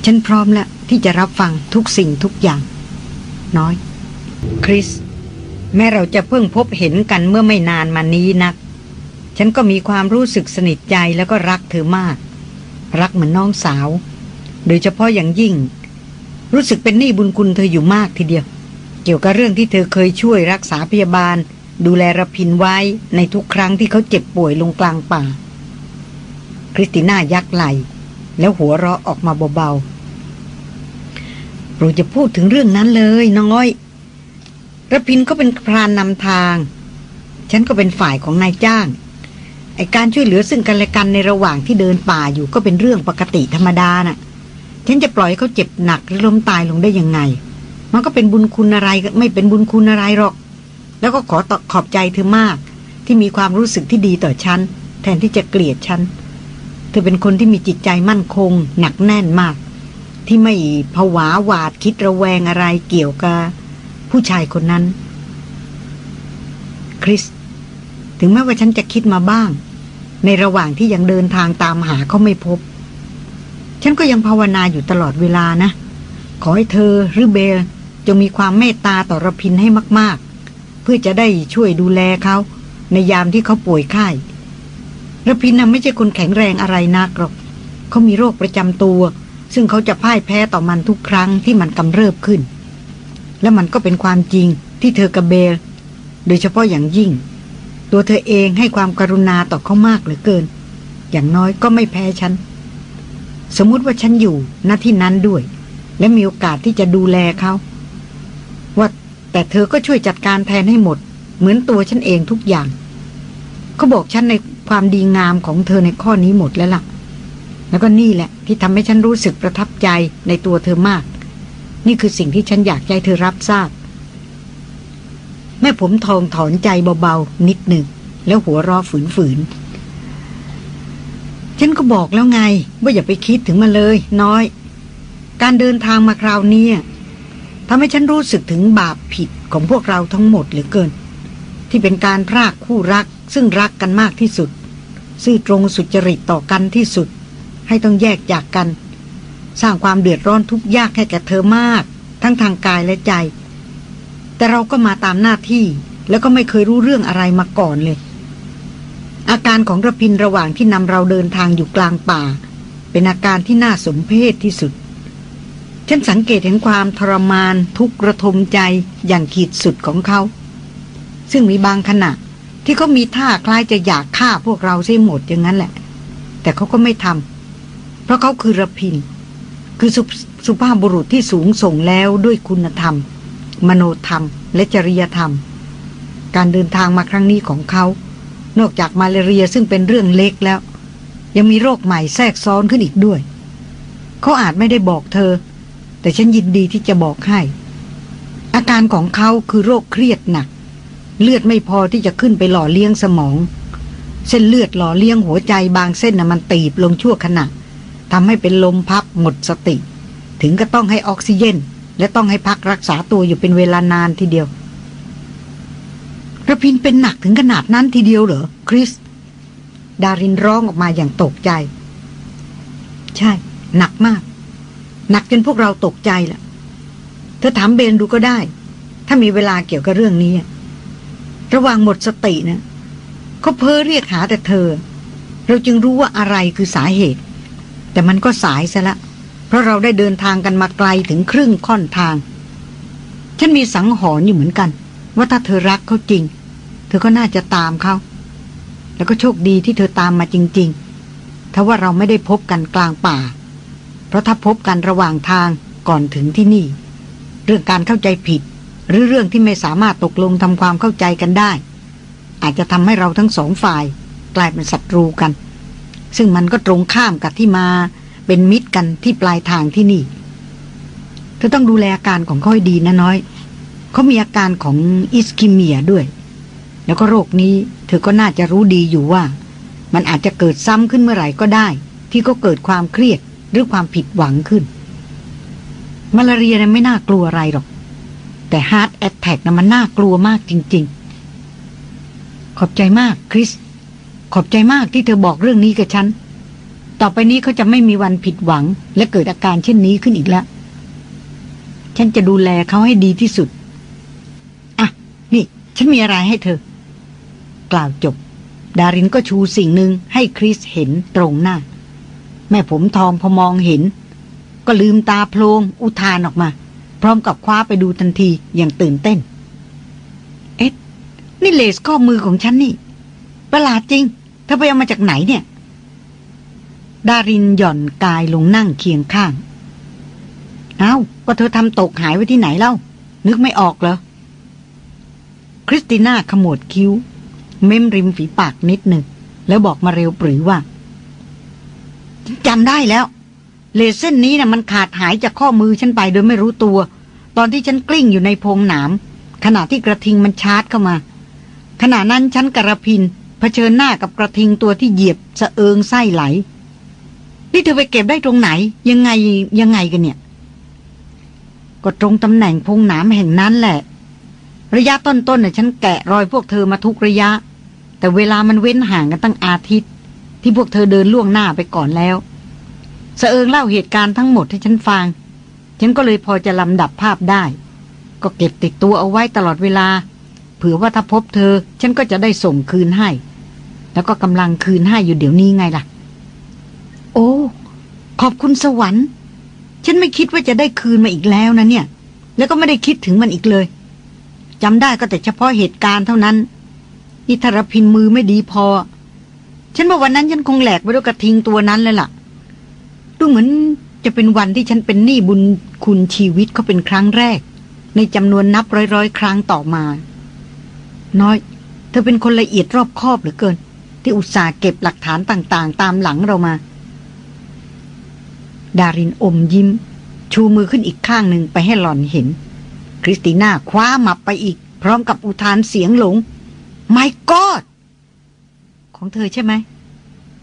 ฉันพร้อมแล้วที่จะรับฟังทุกสิ่งทุกอย่าง น้อย คริส แม้เราจะเพิ่งพบเห็นกันเมื่อไม่นานมานี้นัก ฉันก็มีความรู้สึกสนิทใจแล้วก็รักเธอมาก รักเหมือนน้องสาว โดยเฉพาะอย่างยิ่ง รู้สึกเป็นหนี้บุญคุณเธออยู่มากทีเดียว เกี่ยวกับเรื่องที่เธอเคยช่วยรักษาพยาบาล ดูแลระพินไว้ในทุกครั้งที่เขาเจ็บป่วยลงกลางป่า คริสติน่ายักไหล แล้วหัวเราะออกมาเบาๆเราจะพูดถึงเรื่องนั้นเลยน้อยระพินก็เป็นพรานนำทาง ฉันก็เป็นฝ่ายของนายจ้าง ไอการช่วยเหลือซึ่งกันและกันในระหว่างที่เดินป่าอยู่ก็เป็นเรื่องปกติธรรมดาน่ะ ฉันจะปล่อยเขาเจ็บหนักหรือล้มตายลงได้ยังไง มันก็เป็นบุญคุณอะไรไม่เป็นบุญคุณอะไรหรอก แล้วก็ขอตขอบใจเธอมาก ที่มีความรู้สึกที่ดีต่อฉัน แทนที่จะเกลียดฉัน เธอเป็นคนที่มีจิตใจมั่นคง หนักแน่นมาก ที่ไม่ผวาหวาดคิดระแวงอะไรเกี่ยวกับผู้ชายคนนั้น คริส ถึงแม้ว่าฉันจะคิดมาบ้าง ในระหว่างที่ยังเดินทางตามหาเขาไม่พบ ฉันก็ยังภาวนาอยู่ตลอดเวลานะ ขอให้เธอหรือเบลจงมีความเมตตาต่อระพินให้มาก ๆ เพื่อจะได้ช่วยดูแลเขา ในยามที่เขาป่วยไข้ ระพินน่ะไม่ใช่คนแข็งแรงอะไรนักหรอกเขามีโรคประจำตัว ซึ่งเขาจะพ่ายแพ้ต่อมันทุกครั้งที่มันกำเริบขึ้น และมันก็เป็นความจริงที่เธอกับเบลโดยเฉพาะอย่างยิ่ง ตัวเธอเองให้ความกรุณาต่อเขามากเหลือเกิน อย่างน้อยก็ไม่แพ้ฉัน สมมติว่าฉันอยู่ณที่นั้นด้วย และมีโอกาสที่จะดูแลเขาว่าแต่เธอก็ช่วยจัดการแทนให้หมด เหมือนตัวฉันเองทุกอย่าง เขาบอกฉันใน ความดีงามของเธอในข้อนี้หมดแล้วล่ะ แล้วก็นี่แหละ ที่ทำให้ฉันรู้สึกประทับใจในตัวเธอมาก นี่คือสิ่งที่ฉันอยากใจเธอรับทราบ แม่ผมทองถอนใจเบาๆ นิดหนึ่ง แล้วหัวรอฝืนๆ ฉันก็บอกแล้วไง ว่าอย่าไปคิดถึงมันเลย น้อย การเดินทางมาคราวนี้ทำให้ฉันรู้สึกถึงบาปผิดของพวกเราทั้งหมดเหลือเกิน ที่เป็นการพรากคู่รักซึ่งรักกันมากที่สุด ซื่อตรงสุจริตต่อกันที่สุด ให้ต้องแยกจากกัน สร้างความเดือดร้อนทุกยากให้แก่เธอมาก ทั้งทางกายและใจ แต่เราก็มาตามหน้าที่แล้วก็ไม่เคยรู้เรื่องอะไรมาก่อนเลย อาการของระพินระหว่างที่นำเราเดินทางอยู่กลางป่า เป็นอาการที่น่าสมเพชที่สุด ฉันสังเกตเห็นความทรมานทุกข์ระทมใจอย่างขีดสุดของเขา ซึ่งมีบางขณะ ที่เขามีท่าคล้ายจะอยากฆ่าพวกเราเสียหมดอย่างนั้นแหละ แต่เขาก็ไม่ทำเพราะเขาคือระพิน คือสสุภาพบุรุษที่สูงส่งแล้วด้วยคุณธรรม มโนธรรม และจริยธรรม การเดินทางมาครั้งนี้ของเขา นอกจากมาเลเรียซึ่งเป็นเรื่องเล็กแล้ว ยังมีโรคใหม่แทรกซ้อนขึ้นอีกด้วย เขาอาจไม่ได้บอกเธอ แต่ฉันยินดีที่จะบอกให้ อาการของเขาคือโรคเครียดหนัก เลือดไม่พอที่จะขึ้นไปหล่อเลี้ยงสมอง เส้นเลือดหล่อเลี้ยงหัวใจบางเส้นน่ะมันตีบลงชั่วขณะทำให้เป็นลมพับหมดสติ ถึงก็ต้องให้ออกซิเจนและต้องให้พักรักษาตัวอยู่เป็นเวลานานทีเดียวระพินเป็นหนักถึงขนาดนั้นทีเดียวเหรอ คริส ดารินร้องออกมาอย่างตกใจ ใช่ หนักมาก หนักจนพวกเราตกใจละเธอถามเบนดูก็ได้ ถ้ามีเวลาเกี่ยวกับเรื่องนี้ ระหว่างหมดสตินะเขาเพ้อเรียกหาแต่เธอ เราจึงรู้ว่าอะไรคือสาเหตุ แต่มันก็สายซะละ เพราะเราได้เดินทางกันมาไกลถึงครึ่งค่อนทาง ฉันมีสังหรณ์อยู่เหมือนกัน ว่าถ้าเธอรักเขาจริง เธอก็น่าจะตามเขาแล้วก็โชคดีที่เธอตามมาจริง ๆ ถ้าว่าเราไม่ได้พบกันกลางป่า เพราะถ้าพบกันระหว่างทางก่อนถึงที่นี่ เรื่องการเข้าใจผิด หรือเรื่องที่ไม่สามารถตกลงทำความเข้าใจกันได้ อาจจะทำให้เราทั้งสองฝ่าย กลายเป็นศัตรูกัน ซึ่งมันก็ตรงข้ามกับที่มา เป็นมิตรกันที่ปลายทางที่นี่เธอต้องดูแลอาการของเขาให้ดีนะน้อย เขามีอาการของอิสคิเมียด้วย แล้วก็โรคนี้เธอก็น่าจะรู้ดีอยู่ว่า มันอาจจะเกิดซ้ำขึ้นเมื่อไหร่ก็ได้ ที่ก็เกิดความเครียดหรือความผิดหวังขึ้นมาลาเรียนะไม่น่ากลัวอะไรหรอก แต่ heart attack นะมันน่ากลัวมากจริง ๆ ขอบใจมากคริส ขอบใจมากที่เธอบอกเรื่องนี้กับฉัน ต่อไปนี้เขาจะไม่มีวันผิดหวัง และเกิดอาการเช่นนี้ขึ้นอีกแล้ว ฉันจะดูแลเขาให้ดีที่สุด อะ นี่ ฉันมีอะไรให้เธอ กล่าวจบ ดารินก็ชูสิ่งหนึ่งให้คริสเห็นตรงหน้า แม่ผมทองพอมองเห็น ก็ลืมตาโพลงอุทานออกมา พร้อมกับคว้าไปดูทันทีอย่างตื่นเต้น เอ๊ะนี่เลสข้อมือของฉันนี่ ประหลาดจริงเธอไปเอามาจากไหนเนี่ย ดารินหย่อนกายลงนั่งเคียงข้าง เอา้า ก็เธอทำตกหายไว้ที่ไหนเล่า นึกไม่ออกเหรอ คริสติน่าขมวดคิ้ว เม้มริมฝีปากนิดหนึ่ง แล้วบอกมาเร็วปรือว่าจำได้แล้ว เลเส้นนี้นะ่ะมันขาดหายจากข้อมือฉันไปโดยไม่รู้ตัว ตอนที่ฉันกลิ้งอยู่ในพงหนาม ขณะที่กระทิงมันชาร์จเข้ามา ขณะนั้นฉันกระพินเผชิญหน้ากับกระทิงตัวที่เหยียบสะเอิงไส้ไหล นี่เธอไปเก็บได้ตรงไหน ยังไงยังไงกันเนี่ย ก็ตรงตำแหน่งพงหนามแห่งนั้นแหละ ระยะต้นๆน่ะฉันแกะรอยพวกเธอมาทุกระยะ แต่เวลามันเว้นห่างกันตั้งอาทิตย์ ที่พวกเธอเดินล่วงหน้าไปก่อนแล้ว สเอิงเล่าเหตุการณ์ทั้งหมดให้ฉันฟัง ฉันก็เลยพอจะลำดับภาพได้ ก็เก็บติดตัวเอาไว้ตลอดเวลา เผื่อว่าถ้าพบเธอ ฉันก็จะได้ส่งคืนให้ แล้วก็กำลังคืนให้อยู่เดี๋ยวนี้ไงล่ะ โอ้ ขอบคุณสวรรค์ ฉันไม่คิดว่าจะได้คืนมาอีกแล้วนะเนี่ย แล้วก็ไม่ได้คิดถึงมันอีกเลยจำได้ก็แต่เฉพาะเหตุการณ์เท่านั้นอิทรพินมือไม่ดีพอ ฉันว่าวันนั้นฉันคงแหลกไปด้วยกระทิงตัวนั้นเลยล่ะ ดูเหมือนจะเป็นวันที่ฉันเป็นหนี้บุญคุณชีวิตเขาเป็นครั้งแรก ในจำนวนนับร้อยๆ ครั้งต่อมา น้อย เธอเป็นคนละเอียดรอบคอบเหลือเกิน ที่อุตส่าห์เก็บหลักฐานต่าง ๆ ตามหลังเรามา ดารินอมยิ้ม ชูมือขึ้นอีกข้างหนึ่งไปให้หล่อนเห็น คริสติน่าคว้ามับไปอีก พร้อมกับอุทานเสียงหลงไม่กอดของเธอใช่ไหม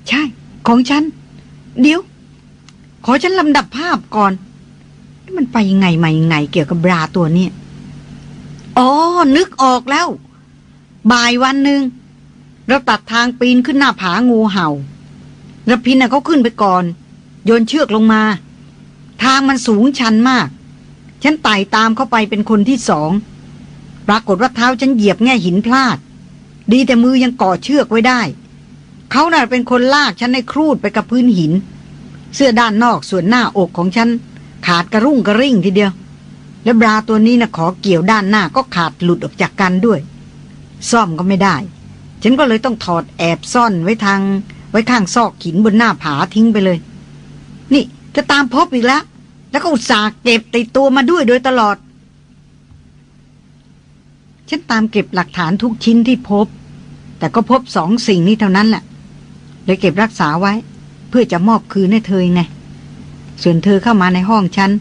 ใช่ ของฉัน เดี๋ยว ขอฉันลำดับภาพก่อนมันไปยังไงมายังไงเกี่ยวกับบราตัวเนี้อ๋อ นึกออกแล้ว บ่ายวันหนึ่งเราตัดทางปีนขึ้นหน้าผางูเห่าระพินน่ะเขาขึ้นไปก่อน โยนเชือกลงมา ทางมันสูงชันมาก ฉันไต่ตามเข้าไปเป็นคนที่สอง ปรากฏว่าเท้าฉันเหยียบแง่หินพลาด ดีแต่มือยังก่อเชือกไว้ได้ เขาน่ะเป็นคนลากฉันในครูดไปกับพื้นหิน เสื้อด้านนอกส่วนหน้าอกของฉัน ขาดกระรุ่งกระริ่งทีเดียว และบราตัวนี้นะขอเกี่ยวด้านหน้าก็ขาดหลุดออกจากกันด้วย ซ่อมก็ไม่ได้ ฉันก็เลยต้องถอดแอบซ่อนไว้ทาง ไว้ข้างซอกหินบนหน้าผาทิ้งไปเลย นี่จะตามพบอีกแล้ว แล้วก็อุตส่าห์เก็บติดตัวมาด้วยโดยตลอด ฉันตามเก็บหลักฐานทุกชิ้นที่พบ แต่ก็พบสองสิ่งนี้เท่านั้นแหละเลยเก็บรักษาไว้ เพื่อจะมอบคืนให้เธอไง ส่วนเธอเข้ามาในห้องฉัน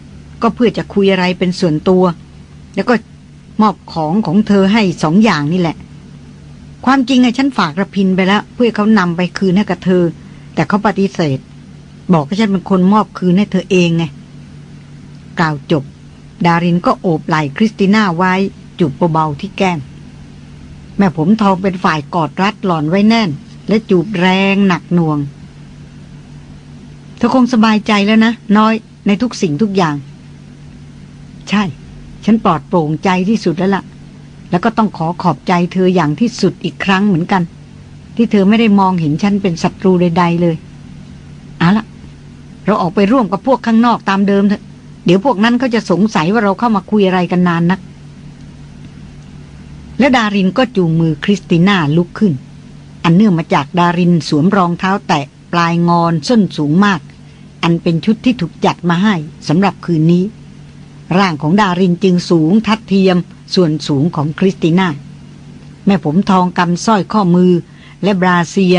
ก็เพื่อจะคุยอะไรเป็นส่วนตัว แล้วก็มอบของของเธอให้สองอย่างนี่แหละ ความจริงไอ้ฉันฝากระพินไปแล้ว เพื่อเขานำไปคืนให้กับเธอ แต่เขาปฏิเสธ บอกให้ฉันเป็นคนมอบคืนให้เธอเองไง กล่าวจบ ดารินก็โอบไหล่คริสติน่าไว้จุบเบาๆที่แก้มแม่ผมทองเป็นฝ่ายกอดรัดหล่อนไว้แน่น และจูบแรงหนักหน่วง เธอคงสบายใจแล้วนะ น้อยในทุกสิ่งทุกอย่าง ใช่ ฉันปลอดโปร่งใจที่สุดแล้วล่ะ แล้วก็ต้องขอขอบใจเธออย่างที่สุดอีกครั้งเหมือนกัน ที่เธอไม่ได้มองเห็นฉันเป็นศัตรูใด ๆ เลยเอาละเราออกไปร่วมกับพวกข้างนอกตามเดิมเถอะเดี๋ยวพวกนั้นเขาจะสงสัยว่าเราเข้ามาคุยอะไรกันนานนัก และดารินก็จูงมือคริสติน่าลุกขึ้น อันเนื่องมาจากดารินสวมรองเท้าแตะปลายงอนส้นสูงมาก อันเป็นชุดที่ถูกจัดมาให้สำหรับคืนนี้ ร่างของดารินจึงสูงทัดเทียมส่วนสูงของคริสติน่า แม่ผมทองกำสร้อยข้อมือ และบราเซีย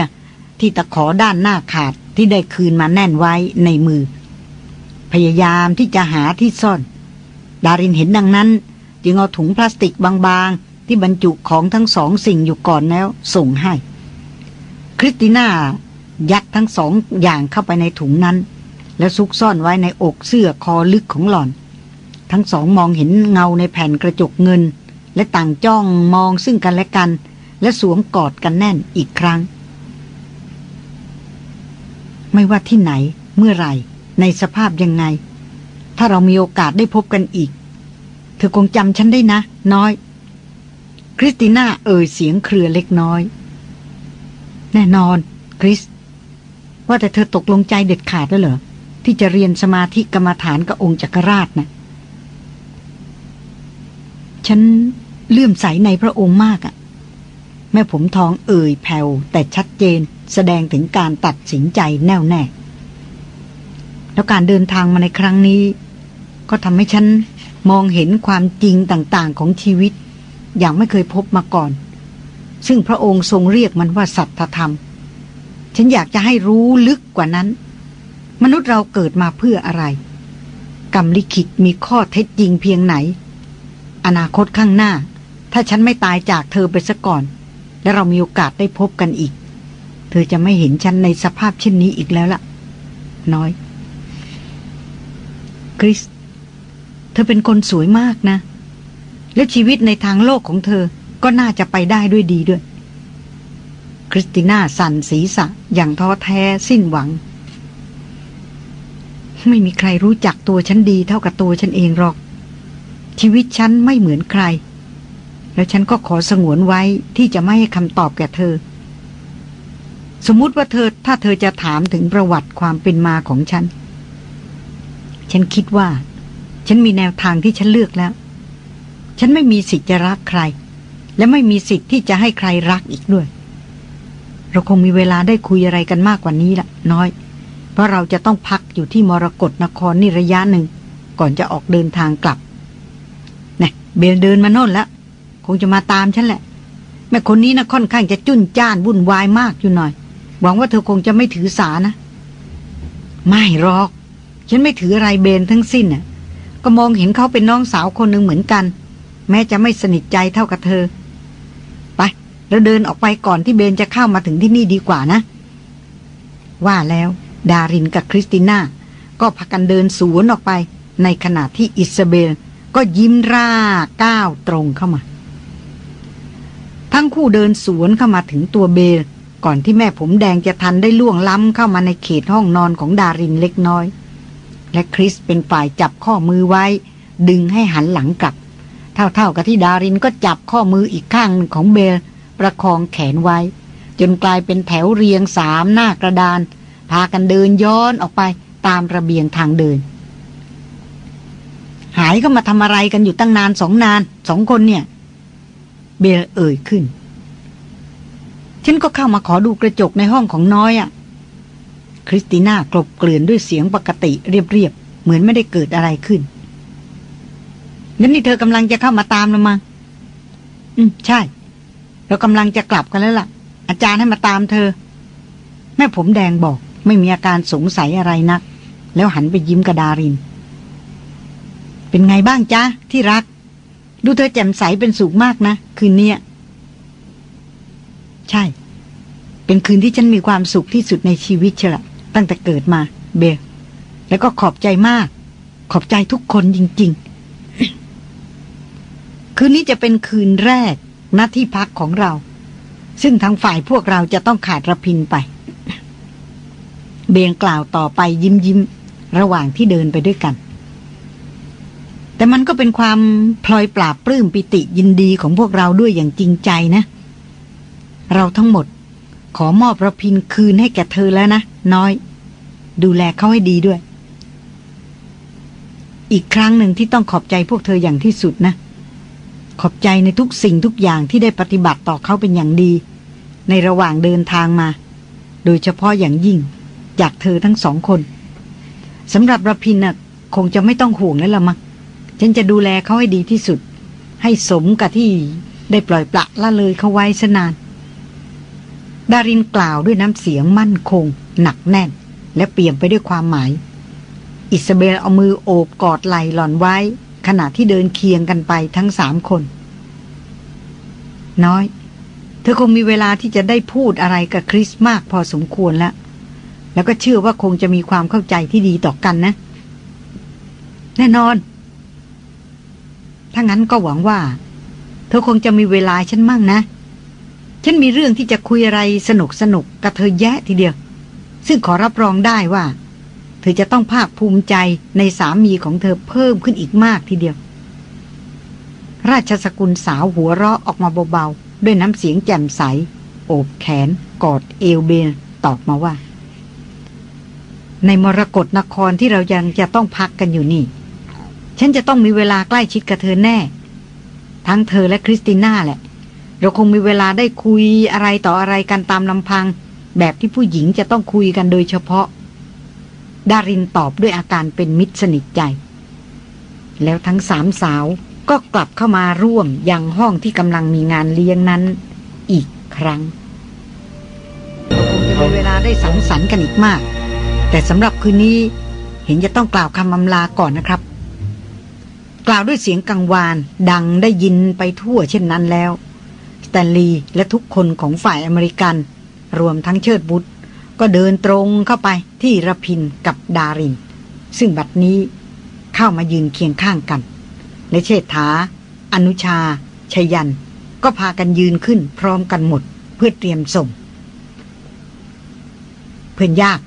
ที่ตะขอด้านหน้าขาดที่ได้คืนมาแน่นไว้ในมือ พยายามที่จะหาที่ซ่อน ดารินเห็นดังนั้น จึงเอาถุงพลาสติกบางๆ ที่บรรจุของทั้งสองสิ่งอยู่ก่อนแล้ว ส่งให้ คริสติน่ายัดทั้งสองอย่างเข้าไปในถุงนั้น แล้วซุกซ่อนไว้ในอกเสื้อคอลึกของหล่อน ทั้งสองมองเห็นเงาในแผ่นกระจกเงิน และต่างจ้องมองซึ่งกันและกัน และสวมกอดกันแน่นอีกครั้ง ไม่ว่าที่ไหนเมื่อไหร่ ในสภาพยังไง ถ้าเรามีโอกาสได้พบกันอีก เธอคงจำฉันได้นะ น้อย คริสติน่าเอ่ยเสียงเครือเล็กน้อย แน่นอน คริส ว่าแต่เธอตกลงใจเด็ดขาดแล้วเหรอ ที่จะเรียนสมาธิกรรมฐานกับองค์จักรราชนะฉันเลื่อมใสในพระองค์มากอะ่ะ แม่ผมทองเอ่ยแผ่วแต่ชัดเจนแสดงถึงการตัดสินใจแน่วแน่ แล้วการเดินทางมาในครั้งนี้ ก็ทำให้ฉันมองเห็นความจริงต่างๆของชีวิต อย่างไม่เคยพบมาก่อน ซึ่งพระองค์ทรงเรียกมันว่าสัตธรรม ฉันอยากจะให้รู้ลึกกว่านั้น มนุษย์เราเกิดมาเพื่ออะไร กรรมลิขิตมีข้อเท็จจริงเพียงไหน อนาคตข้างหน้า ถ้าฉันไม่ตายจากเธอไปซะก่อน และเรามีโอกาสได้พบกันอีก เธอจะไม่เห็นฉันในสภาพเช่นนี้อีกแล้วล่ะ น้อย คริส เธอเป็นคนสวยมากนะ และชีวิตในทางโลกของเธอก็น่าจะไปได้ด้วยดีด้วย คริสติน่าสั่นศีรษะอย่างท้อแท้สิ้นหวัง ไม่มีใครรู้จักตัวฉันดีเท่ากับตัวฉันเองหรอก ชีวิตฉันไม่เหมือนใคร แล้วฉันก็ขอสงวนไว้ที่จะไม่ให้คำตอบแก่เธอ สมมุติว่าเธอถ้าเธอจะถามถึงประวัติความเป็นมาของฉัน ฉันคิดว่า ฉันมีแนวทางที่ฉันเลือกแล้ว ฉันไม่มีสิทธิ์จะรักใคร และไม่มีสิทธิ์ที่จะให้ใครรักอีกด้วย เราคงมีเวลาได้คุยอะไรกันมากกว่านี้ละน้อย ราะเราจะต้องพักอยู่ที่มรกรนครนี่ระยะหนึ่ง ก่อนจะออกเดินทางกลับนะเบลเดินมาโน่นแล้ว คงจะมาตามฉันแหละ แม่คนนี้นะค่อนข้างจะจุนจ้านวุ่นวายมากอยู่หน่อย หวังว่าเธอคงจะไม่ถือสานะ ไม่หรอก ฉันไม่ถืออะไรเบนทั้งสิ้นน่ะ ก็มองเห็นเขาเป็นน้องสาวคนหนึ่งเหมือนกัน แม้จะไม่สนิทใจเท่ากับเธอ ไปเราเดินออกไปก่อนที่เบนจะเข้ามาถึงที่นี่ดีกว่านะ ว่าแล้ว ดารินกับคริสติน่า ก็พากันเดินสวนออกไป ในขณะที่อิสเบลก็ยิ้มร่าก้าวตรงเข้ามา ทั้งคู่เดินสวนเข้ามาถึงตัวเบล ก่อนที่แม่ผมแดงจะทันได้ล่วงล้ำเข้ามาในเขตห้องนอนของดารินเล็กน้อย และคริสเป็นฝ่ายจับข้อมือไว้ ดึงให้หันหลังกลับ เท่าๆกับที่ดารินก็จับข้อมืออีกข้างของเบล ประคองแขนไว้ จนกลายเป็นแถวเรียงสามหน้ากระดาน พากันเดินย้อนออกไปตามระเบียงทางเดิน หายก็มาทำอะไรกันอยู่ตั้งนานสองนานสองคนเนี่ย เบลเอ่ยขึ้น ฉันก็เข้ามาขอดูกระจกในห้องของน้อยอะ่ะ คริสติน่ากลบเกลื่อนด้วยเสียงปกติเรียบๆ เหมือนไม่ได้เกิดอะไรขึ้นงั้นนี่เธอกำลังจะเข้ามาตามแล้วมั้งอืม ใช่ เรากำลังจะกลับกันแล้วล่ะ อาจารย์ให้มาตามเธอ แม่ผมแดงบอก ไม่มีอาการสงสัยอะไรนัก แล้วหันไปยิ้มกระดาริน เป็นไงบ้างจ๊ะ ที่รัก ดูเธอแจ่มใสเป็นสุขมากนะ คืนเนี้ย ใช่ เป็นคืนที่ฉันมีความสุขที่สุดในชีวิตเชละตั้งแต่เกิดมา เบลแล้วก็ขอบใจมาก ขอบใจทุกคนจริง ๆ คืนนี้จะเป็นคืนแรกหน้าที่พักของเรา ซึ่งทางฝ่ายพวกเราจะต้องขาดระพินไป เบียงกล่าวต่อไปยิ้มยิ้มระหว่างที่เดินไปด้วยกัน แต่มันก็เป็นความพลอยปราบปลื้มปิติยินดีของพวกเราด้วยอย่างจริงใจนะ เราทั้งหมด ขอมอบระพินคืนให้แก่เธอแล้วนะ น้อย ดูแลเขาให้ดีด้วย อีกครั้งหนึ่งที่ต้องขอบใจพวกเธออย่างที่สุดนะ ขอบใจในทุกสิ่งทุกอย่างที่ได้ปฏิบัติต่อเขาเป็นอย่างดี ในระหว่างเดินทางมา โดยเฉพาะอย่างยิ่ง จากเธอทั้งสองคนสำหรับระพินน่ะคงจะไม่ต้องห่วงแล้วละมั้งฉันจะดูแลเขาให้ดีที่สุด ให้สมกับที่ได้ปล่อยปละละเลยเขาไว้สนาน ดารินกล่าวด้วยน้ำเสียงมั่นคง หนักแน่น และเปี่ยมไปด้วยความหมาย อิสเบลเอามือโอบกอดไหล่หล่อนไว้ ขณะที่เดินเคียงกันไปทั้งสามคน น้อย เธอคงมีเวลาที่จะได้พูดอะไรกับคริสมากพอสมควรแล้ว แล้วก็เชื่อว่าคงจะมีความเข้าใจที่ดีต่อกันนะ แน่นอน ถ้างั้นก็หวังว่า เธอคงจะมีเวลาฉันมั่งนะ ฉันมีเรื่องที่จะคุยอะไรสนุกสนุกกับเธอแยะทีเดียว ซึ่งขอรับรองได้ว่า เธอจะต้องภาคภูมิใจในสามีของเธอเพิ่มขึ้นอีกมากทีเดียว ราชสกุลสาวหัวเราะออกมาเบาๆ ด้วยน้ำเสียงแจ่มใส โอบแขน กอดเอลเบนตอบมาว่า ในมรกรนครที่เรายังจะต้องพักกันอยู่นี่ ฉันจะต้องมีเวลาใกล้ชิดกับเธอแน่ ทั้งเธอและคริสติน่าแหละ เราคงมีเวลาได้คุยอะไรต่ออะไรกันตามลำพัง แบบที่ผู้หญิงจะต้องคุยกันโดยเฉพาะ ดารินตอบด้วยอาการเป็นมิตรสนิทใจ แล้วทั้งสามสาวก็กลับเข้ามาร่วมยังห้องที่กำลังมีงานเลี้ยงนั้น อีกครั้งคงจะมีเวลาได้สังสรรค์กันอีกมาก แต่สำหรับคืนนี้เห็นจะต้องกล่าวคำอำลาก่อนนะครับ กล่าวด้วยเสียงกังวานดังได้ยินไปทั่วเช่นนั้นแล้วสแตนลีย์และทุกคนของฝ่ายอเมริกัน รวมทั้งเชิดบุตร ก็เดินตรงเข้าไปที่ระพินกับดาริน ซึ่งบัดนี้เข้ามายืนเคียงข้างกันและเชษฐา อนุชาชยัน ก็พากันยืนขึ้นพร้อมกันหมดเพื่อเตรียมส่ง เพื่อนยาก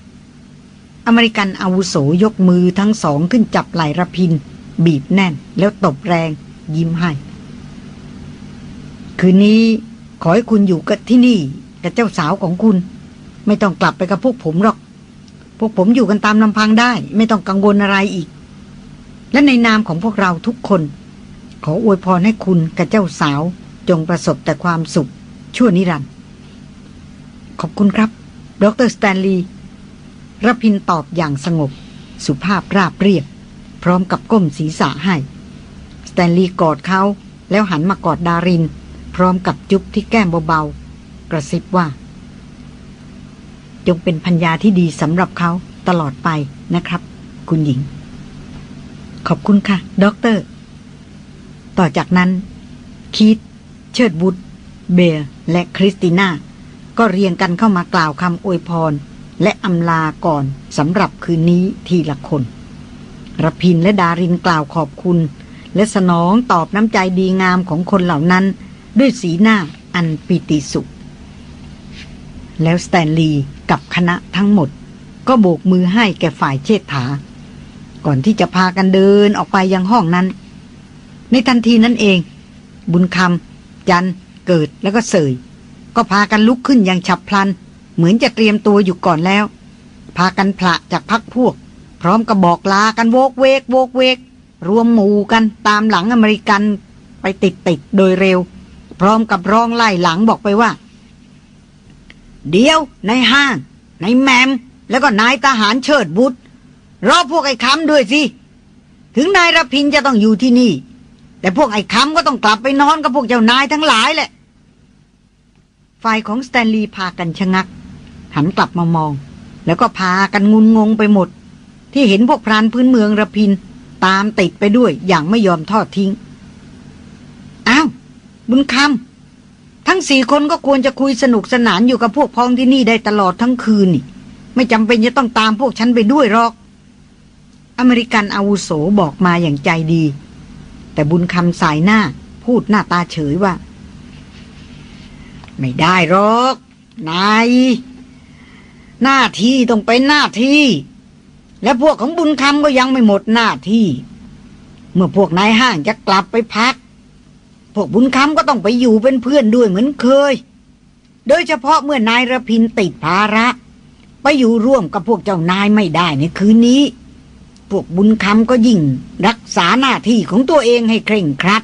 อเมริกันอาวุโสยกมือทั้งสองขึ้นจับไหล่ระพิน บีบแน่นแล้วตบแรง ยิ้มให้ คืนนี้ขอให้คุณอยู่กับที่นี่ กับเจ้าสาวของคุณ ไม่ต้องกลับไปกับพวกผมหรอก พวกผมอยู่กันตามลำพังได้ ไม่ต้องกังวลอะไรอีก และในนามของพวกเราทุกคน ขออวยพรให้คุณกับเจ้าสาวจงประสบแต่ความสุข ชั่วนิรันดร์ขอบคุณครับ ดร.สแตนลีย์ รพินตอบอย่างสงบ สุภาพราบเรียบ พร้อมกับก้มศีรษะให้สแตนลีย์กอดเขาแล้วหันมากอดดาริน พร้อมกับจุ๊บที่แก้มเบาๆ กระซิบว่า จงเป็นภรรยาที่ดีสำหรับเขาตลอดไปนะครับ คุณหญิง ขอบคุณค่ะ ด็อกเตอร์ ต่อจากนั้น คีตเชิดบุตรเบร์และคริสติน่า ก็เรียงกันเข้ามากล่าวคำอวยพร และอำลาก่อนสำหรับคืนนี้ทีละคนรพินและดารินกล่าวขอบคุณ และสนองตอบน้ำใจดีงามของคนเหล่านั้น ด้วยสีหน้าอันปิติสุข แล้วสแตนลีย์กับคณะทั้งหมด ก็โบกมือให้แก่ฝ่ายเชษฐา ก่อนที่จะพากันเดินออกไปยังห้องนั้น ในทันทีนั้นเอง บุญคำจันเกิดแล้วก็เสย ก็พากันลุกขึ้นอย่างฉับพลัน เหมือนจะเตรียมตัวอยู่ก่อนแล้ว พากันผละจากพักพวก พร้อมกับบอกลากันโวกเวกโวกเวก รวมหมู่กันตามหลังอเมริกันไปติดติดโดยเร็ว พร้อมกับร้องไล่หลังบอกไปว่า เดี๋ยว ในห้างในแมม แล้วก็นายทหารเชิดบุตรรอพวกไอ้คำด้วยสิ ถึงนายรพินจะต้องอยู่ที่นี่ แต่พวกไอ้คำก็ต้องกลับไปนอนกับพวกเจ้านายทั้งหลายแหละ ฝ่ายของสแตนลีย์พากันชะงัก หันกลับมามอง แล้วก็พากันงุนงงไปหมด ที่เห็นพวกพรานพื้นเมืองระพิน ตามติดไปด้วยอย่างไม่ยอมทอดทิ้ง อ้าว บุญคำทั้งสี่คนก็ควรจะคุยสนุกสนานอยู่กับพวกพ้องที่นี่ได้ตลอดทั้งคืนนี่ ไม่จำเป็นจะต้องตามพวกฉันไปด้วยหรอก อเมริกันอาวุโสบอกมาอย่างใจดี แต่บุญคำสายหน้าพูดหน้าตาเฉยว่า ไม่ได้หรอก นาย หน้าที่ต้องเป็นหน้าที่ และพวกของบุญคำก็ยังไม่หมดหน้าที่ เมื่อพวกนายห้างจะกลับไปพัก พวกบุญคำก็ต้องไปอยู่เป็นเพื่อนด้วยเหมือนเคย โดยเฉพาะเมื่อนายระพินติดภาระ ไปอยู่ร่วมกับพวกเจ้านายไม่ได้ในคืนนี้ พวกบุญคำก็ยิ่งรักษาหน้าที่ของตัวเองให้เคร่งครัด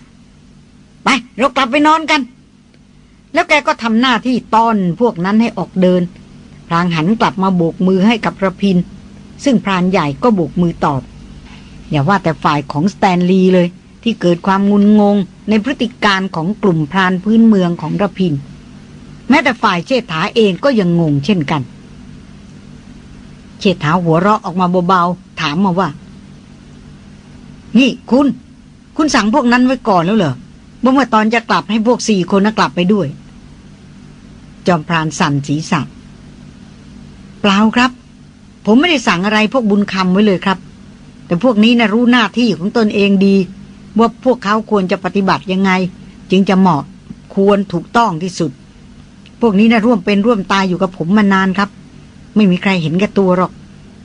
ไปเรากลับไปนอนกันแล้วแกก็ทำหน้าที่ต้อนพวกนั้นให้ออกเดิน พรางหันกลับมาโบกมือให้กับระพิน ซึ่งพรานใหญ่ก็โบกมือตอบ อย่าว่าแต่ฝ่ายของสแตนลีย์เลย ที่เกิดความงุนงงในพฤติการของกลุ่มพรานพื้นเมืองของระพิน แม้แต่ฝ่ายเชษฐาเองก็ยังงงเช่นกัน เชษฐาหัวเราะออกมาเบาๆถามมาว่า นี่คุณ คุณสั่งพวกนั้นไว้ก่อนแล้วเหรอเมื่อตอนจะกลับให้พวกสี่คนนะกลับไปด้วย จอมพรานสั่นศีรษะ เปล่าครับ ผมไม่ได้สั่งอะไรพวกบุญคำไว้เลยครับ แต่พวกนี้นะรู้หน้าที่ของตนเองดี ว่าพวกเขาควรจะปฏิบัติยังไง จึงจะเหมาะควรถูกต้องที่สุด พวกนี้นะร่วมเป็นร่วมตายอยู่กับผมมานานครับ ไม่มีใครเห็นแก่ตัวหรอก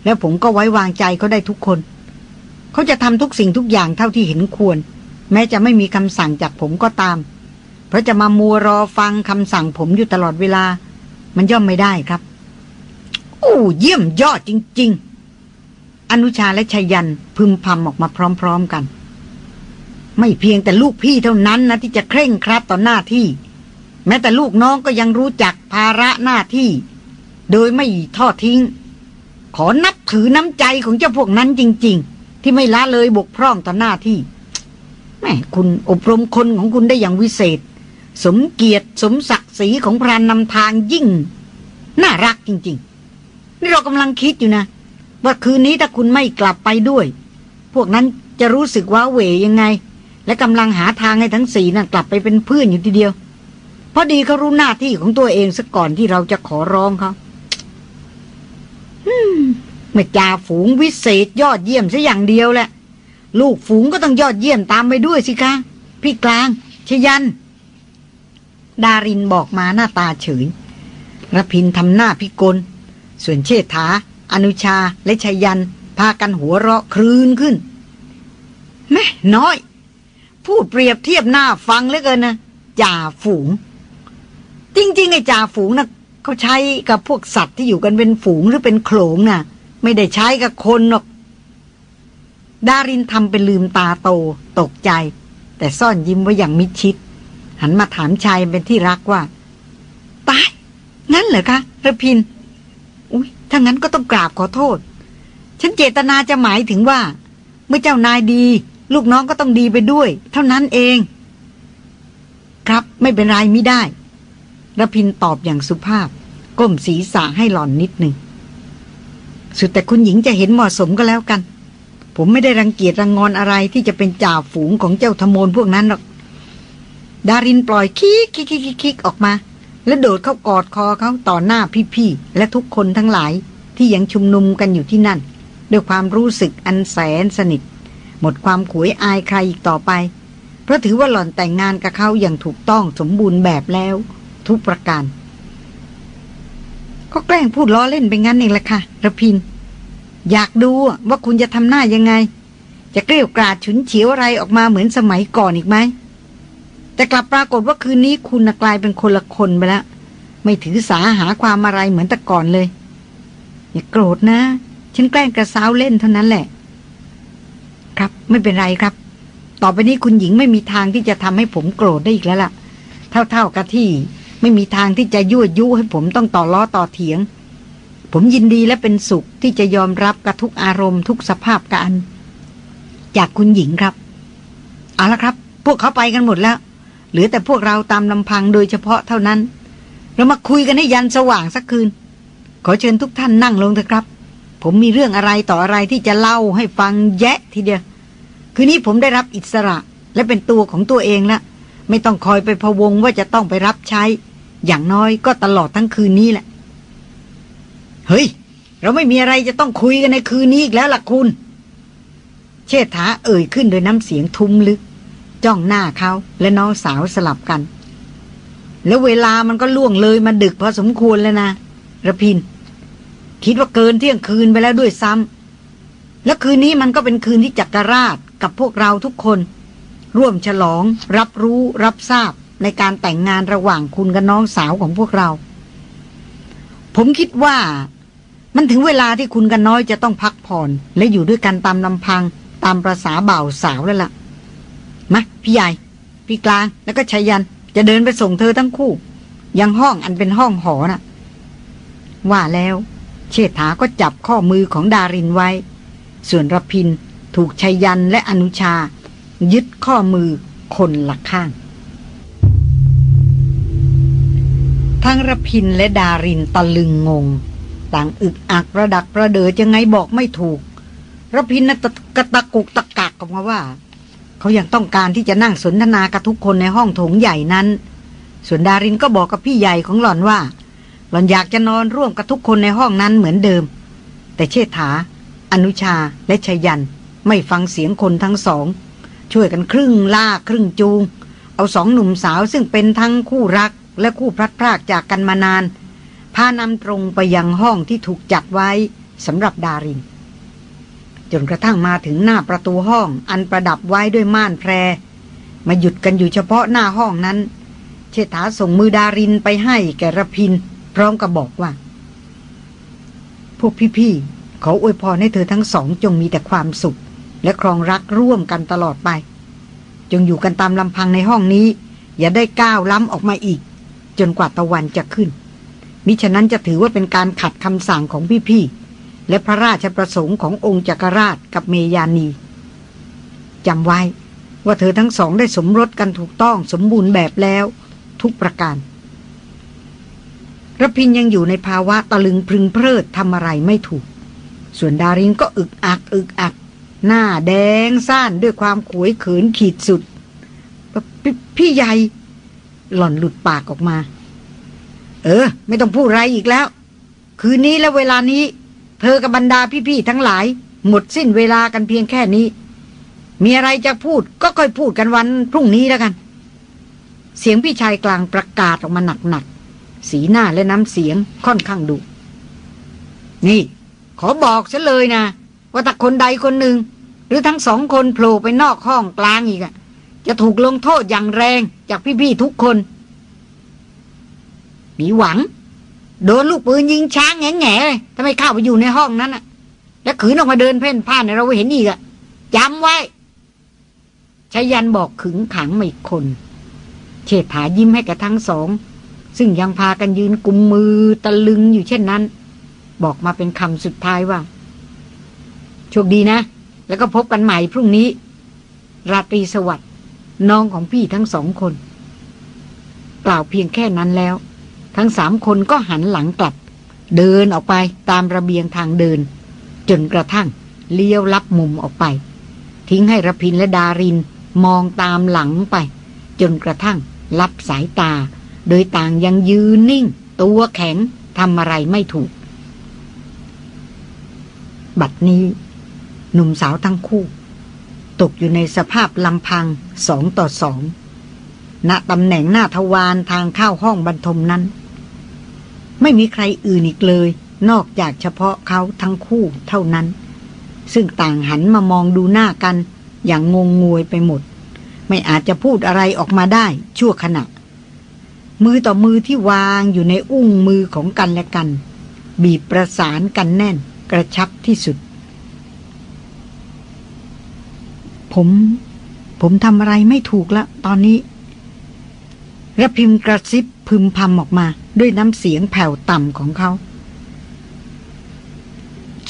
แล้วผมก็ไว้วางใจเขาได้ทุกคน เขาจะทำทุกสิ่งทุกอย่างเท่าที่เห็นควร แม้จะไม่มีคำสั่งจากผมก็ตาม เพราะจะมามัวรอฟังคำสั่งผมอยู่ตลอดเวลา มันย่อมไม่ได้ครับ โอ้เยี่ยมยอดจริง ๆ อนุชาและชยันพึมพำออกมาพร้อม ๆกัน ไม่เพียงแต่ลูกพี่เท่านั้นนะที่จะเคร่งครัดต่อหน้าที่ แม้แต่ลูกน้องก็ยังรู้จักภาระหน้าที่ โดยไม่ทอดทิ้ง ขอนับถือน้ำใจของเจ้าพวกนั้นจริง ๆ ที่ไม่ละเลยบกพร่องต่อหน้าที่แม่คุณอบรมคนของคุณได้อย่างวิเศษ สมเกียรติสมศักดิ์ศรีของพรานนำทางยิ่ง น่ารักจริง ๆ นี่เรากำลังคิดอยู่นะ ว่าคืนนี้ถ้าคุณไม่กลับไปด้วย พวกนั้นจะรู้สึกว่าเหวยังไง และกำลังหาทางให้ทั้งสี่นะ่ะกลับไปเป็นเพื่อนอยู่ทีเดียวพอดีเขารู้หน้าที่ของตัวเองซะก่อนที่เราจะขอร้องเขาเมื่อจ่าฝูงวิเศษยอดเยี่ยมซะอย่างเดียวแหละ ลูกฝูงก็ต้องยอดเยี่ยมตามไปด้วยสิคะพี่กลางชยัน ดารินบอกมาหน้าตาเฉยระพินทำหน้าพิกล ส่วนเชษฐา อนุชาและชยัน พากันหัวเราะครืนขึ้น แม่น้อย พูดเปรียบเทียบหน้าฟังเหลือเกินนะจ่าฝูง จริง ๆ ไอ้จ่าฝูงนะ่ะเขาใช้กับพวกสัตว์ที่อยู่กันเป็นฝูงหรือเป็นโขลงน่ะ ไม่ได้ใช้กับคนหรอกดารินทำเป็นลืมตาโตตกใจ แต่ซ่อนยิ้มไว้อย่างมิชิด หันมาถามชายเป็นที่รักว่า ตายงั้นเหรอคะระพิน อุ้ยถ้างั้นก็ต้องกราบขอโทษ ฉันเจตนาจะหมายถึงว่า เมื่อเจ้านายดี ลูกน้องก็ต้องดีไปด้วย เท่านั้นเอง ครับไม่เป็นไรไม่ได้ระพินตอบอย่างสุภาพ ก้มศีรษะให้หล่อนนิดหนึ่ง สุดแต่คุณหญิงจะเห็นเหมาะสมก็แล้วกัน ผมไม่ได้รังเกียจรังงอนอะไรที่จะเป็นจ่าฝูงของเจ้าธมนพวกนั้นหรอก ดารินปล่อยคิกคิกคิกคิกออกมา แล้วโดดเข้ากอดคอเขาต่อหน้าพี่ๆและทุกคนทั้งหลายที่ยังชุมนุมกันอยู่ที่นั่น ด้วยความรู้สึกอันแสนสนิท หมดความขวยอายใครอีกต่อไป เพราะถือว่าหล่อนแต่งงานกับเขาอย่างถูกต้องสมบูรณ์แบบแล้ว ทุกประการ ก็แกล้งพูดล้อเล่นไปงั้นเองแหละค่ะระพิน อยากดูว่าคุณจะทำหน้ายังไง จะเกลี้ยกราดฉุนเฉียวอะไรออกมาเหมือนสมัยก่อนอีกไหม แต่กลับปรากฏว่าคืนนี้คุณกลายเป็นคนละคนไปแล้ว ไม่ถือสาหาความอะไรเหมือนแต่ก่อนเลย อย่าโกรธนะ ฉันแกล้งกระซ้าวเล่นเท่านั้นแหละ ครับไม่เป็นไรครับ ต่อไปนี้คุณหญิงไม่มีทางที่จะทำให้ผมโกรธได้อีกแล้วล่ะ เท่าๆกับที่ไม่มีทางที่จะยั่วยุให้ผมต้องต่อล้อต่อเถียง ผมยินดีและเป็นสุขที่จะยอมรับกับทุกอารมณ์ทุกสภาพการ จากคุณหญิงครับ เอาละครับ พวกเขาไปกันหมดแล้ว เหลือแต่พวกเราตามลำพังโดยเฉพาะเท่านั้น เรามาคุยกันให้ยันสว่างสักคืน ขอเชิญทุกท่านนั่งลงเถอะครับ ผมมีเรื่องอะไรต่ออะไรที่จะเล่าให้ฟังแยะทีเดียว คืนนี้ผมได้รับอิสระและเป็นตัวของตัวเองละไม่ต้องคอยไปพะวงว่าจะต้องไปรับใช้ อย่างน้อยก็ตลอดทั้งคืนนี้แหละ เฮ้ย เราไม่มีอะไรจะต้องคุยกันในคืนนี้อีกแล้วล่ะคุณ เชษฐาเอ่ยขึ้นโดยน้ำเสียงทุ้มลึก จ้องหน้าเขาและน้องสาวสลับกัน แล้วเวลามันก็ล่วงเลยมาดึกพอสมควรแล้วนะระพิน คิดว่าเกินเที่ยงคืนไปแล้วด้วยซ้ำแล้วคืนนี้มันก็เป็นคืนที่จักรราชกับพวกเราทุกคน ร่วมฉลอง รับรู้ รับทราบในการแต่งงานระหว่างคุณกับน้องสาวของพวกเรา ผมคิดว่ามันถึงเวลาที่คุณกันน้อยจะต้องพักผ่อน และอยู่ด้วยกันตามลำพังตามประษาบ่าวสาวแล้วล่ะ มาพี่ใหญ่ พี่กลางแล้วก็ชายัน จะเดินไปส่งเธอทั้งคู่ ยังห้องอันเป็นห้องหอน่ะ ว่าแล้ว เชษฐาก็จับข้อมือของดารินไว้ ส่วนรพินถูกชัยยันและอนุชา ยึดข้อมือคนละข้าง ทั้งรพินและดารินตะลึงงง ต่างอึกอักระดักระเดิดยังไงบอกไม่ถูกรพินน่ะตะกะตะกุกตะกักออกมาว่า เขายังต้องการที่จะนั่งสนทนากับทุกคนในห้องโถงใหญ่นั้น ส่วนดารินก็บอกกับพี่ใหญ่ของหล่อนว่า หล่อนอยากจะนอนร่วมกับทุกคนในห้องนั้นเหมือนเดิม แต่เชษฐา อนุชาและชยัน ไม่ฟังเสียงคนทั้งสอง ช่วยกันครึ่งลากครึ่งจูง เอาสองหนุ่มสาวซึ่งเป็นทั้งคู่รักและคู่พลัดพรากจากกันมานานพานำตรงไปยังห้องที่ถูกจัดไว้สำหรับดาริน จนกระทั่งมาถึงหน้าประตูห้องอันประดับไว้ด้วยม่านแพร มาหยุดกันอยู่เฉพาะหน้าห้องนั้น เชษฐาส่งมือดารินไปให้แกระพิน พร้อมกับบอกว่า พวกพี่ๆขออวยพรให้เธอทั้งสองจงมีแต่ความสุข และครองรักร่วมกันตลอดไป จงอยู่กันตามลำพังในห้องนี้ อย่าได้ก้าวล้ำออกมาอีก จนกว่าตะวันจะขึ้นมิฉะนั้นจะถือว่าเป็นการขัดคำสั่งของพี่ๆ และพระราชประสงค์ขององค์จักรราชกับเมยานีจำไว้ว่าเธอทั้งสองได้สมรสกันถูกต้องสมบูรณ์แบบแล้ว ทุกประการรพินยังอยู่ในภาวะตะลึงพึงเพลิดทำอะไรไม่ถูก ส่วนดารินก็อึกอักอึกอัก หน้าแดงซ่านด้วยความขวยเขินขีดสุดพพี่ใหญ่ หล่อนหลุดปากออกมา เออ ไม่ต้องพูดอะไรอีกแล้ว คืนนี้และเวลานี้ เธอกับบรรดาพี่ๆทั้งหลาย หมดสิ้นเวลากันเพียงแค่นี้ มีอะไรจะพูดก็ค่อยพูดกันวันพรุ่งนี้แล้วกัน เสียงพี่ชายกลางประกาศออกมาหนักๆ สีหน้าและน้ำเสียงค่อนข้างดุนี่ ขอบอกฉันเลยนะว่าถ้าคนใดคนหนึ่ง หรือทั้งสองคนโผล่ไปนอกห้องกลางอีกอะจะถูกลงโทษอย่างแรงจากพี่ๆทุกคน มีหวัง โดนลูกปืนยิงช้างแง่แง่เลยถ้าไม่เข้าไปอยู่ในห้องนั้นอะแล้วขืนออกมาเดินเพ่นพ่านเราเห็นอีกอะจำไว้ชายันบอกขึงขังมาอีกคนเชษฐายิ้มให้กับทั้งสอง ซึ่งยังพากันยืนกุมมือตะลึงอยู่เช่นนั้น บอกมาเป็นคำสุดท้ายว่า โชคดีนะ แล้วก็พบกันใหม่พรุ่งนี้ ราตรีสวัสดิ์น้องของพี่ทั้งสองคน กล่าวเพียงแค่นั้นแล้ว ทั้งสามคนก็หันหลังกลับ เดินออกไปตามระเบียงทางเดิน จนกระทั่งเลี้ยวลับมุมออกไป ทิ้งให้ระพินและดารินมองตามหลังไป จนกระทั่งรับสายตา โดยต่างยังยืนนิ่ง ตัวแข็งทำอะไรไม่ถูก บัดนี้ หนุ่มสาวทั้งคู่ ตกอยู่ในสภาพลำพังสองต่อสองณตำแหน่งหน้าทวารทางเข้าห้องบรรทมนั้น ไม่มีใครอื่นอีกเลย นอกจากเฉพาะเขาทั้งคู่เท่านั้น ซึ่งต่างหันมามองดูหน้ากัน อย่างงงงวยไปหมด ไม่อาจจะพูดอะไรออกมาได้ชั่วขณะ มือต่อมือที่วางอยู่ในอุ้งมือของกันและกัน บีบประสานกันแน่นกระชับที่สุด ผม ผมทำอะไรไม่ถูกล้วตอนนี้ระพิมพ์กระซิบ พึมพำออกมาด้วยน้ำเสียงแผ่วต่ำของเขา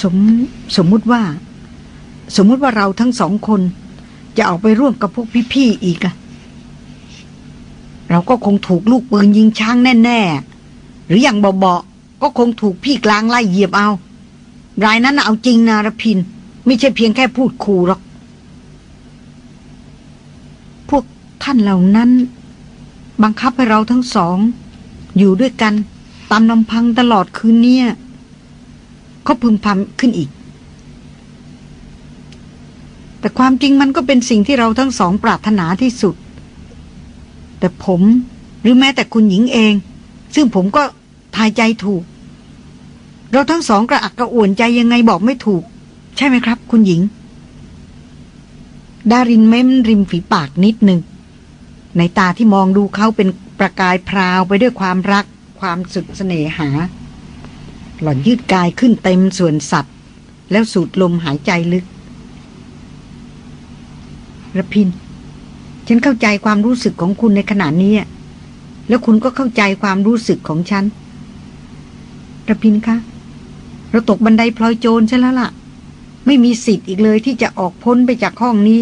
สมสมมุติว่า สมมุติว่าเราทั้งสองคน จะออกไปร่วมกับพวกพี่ๆอีกอะเราก็คงถูกลูกปืนยิงช้างแน่ ๆ หรืออย่างเบาๆก็คงถูกพี่กลางไล่เหยียบเอา รายนั้นเอาจริงนะรพิน ไม่ใช่เพียงแค่พูดขู่หรอก พวกท่านเหล่านั้น บังคับให้เราทั้งสอง อยู่ด้วยกันตามลำพังตลอดคืนเนี้เขาพึมพำขึ้นอีก แต่ความจริงมันก็เป็นสิ่งที่เราทั้งสองปรารถนาที่สุด แต่ผมหรือแม้แต่คุณหญิงเอง ซึ่งผมก็ทายใจถูก เราทั้งสองกระอักกระอ่วนใจยังไงบอกไม่ถูก ใช่ไหมครับ คุณหญิง ดารินเม้มริมฝีปากนิดหนึ่ง ในตาที่มองดูเขาเป็นประกายพราวไปด้วยความรัก ความสุดเสน่หา หล่อนยืดกายขึ้นเต็มส่วนสัตว์ แล้วสูดลมหายใจลึกระพิน ฉันเข้าใจความรู้สึกของคุณในขณะนี้ แล้วคุณก็เข้าใจความรู้สึกของฉันระพินคะ เราตกบันไดพลอยโจรใช่แล้วล่ะ ไม่มีสิทธิ์อีกเลยที่จะออกพ้นไปจากห้องนี้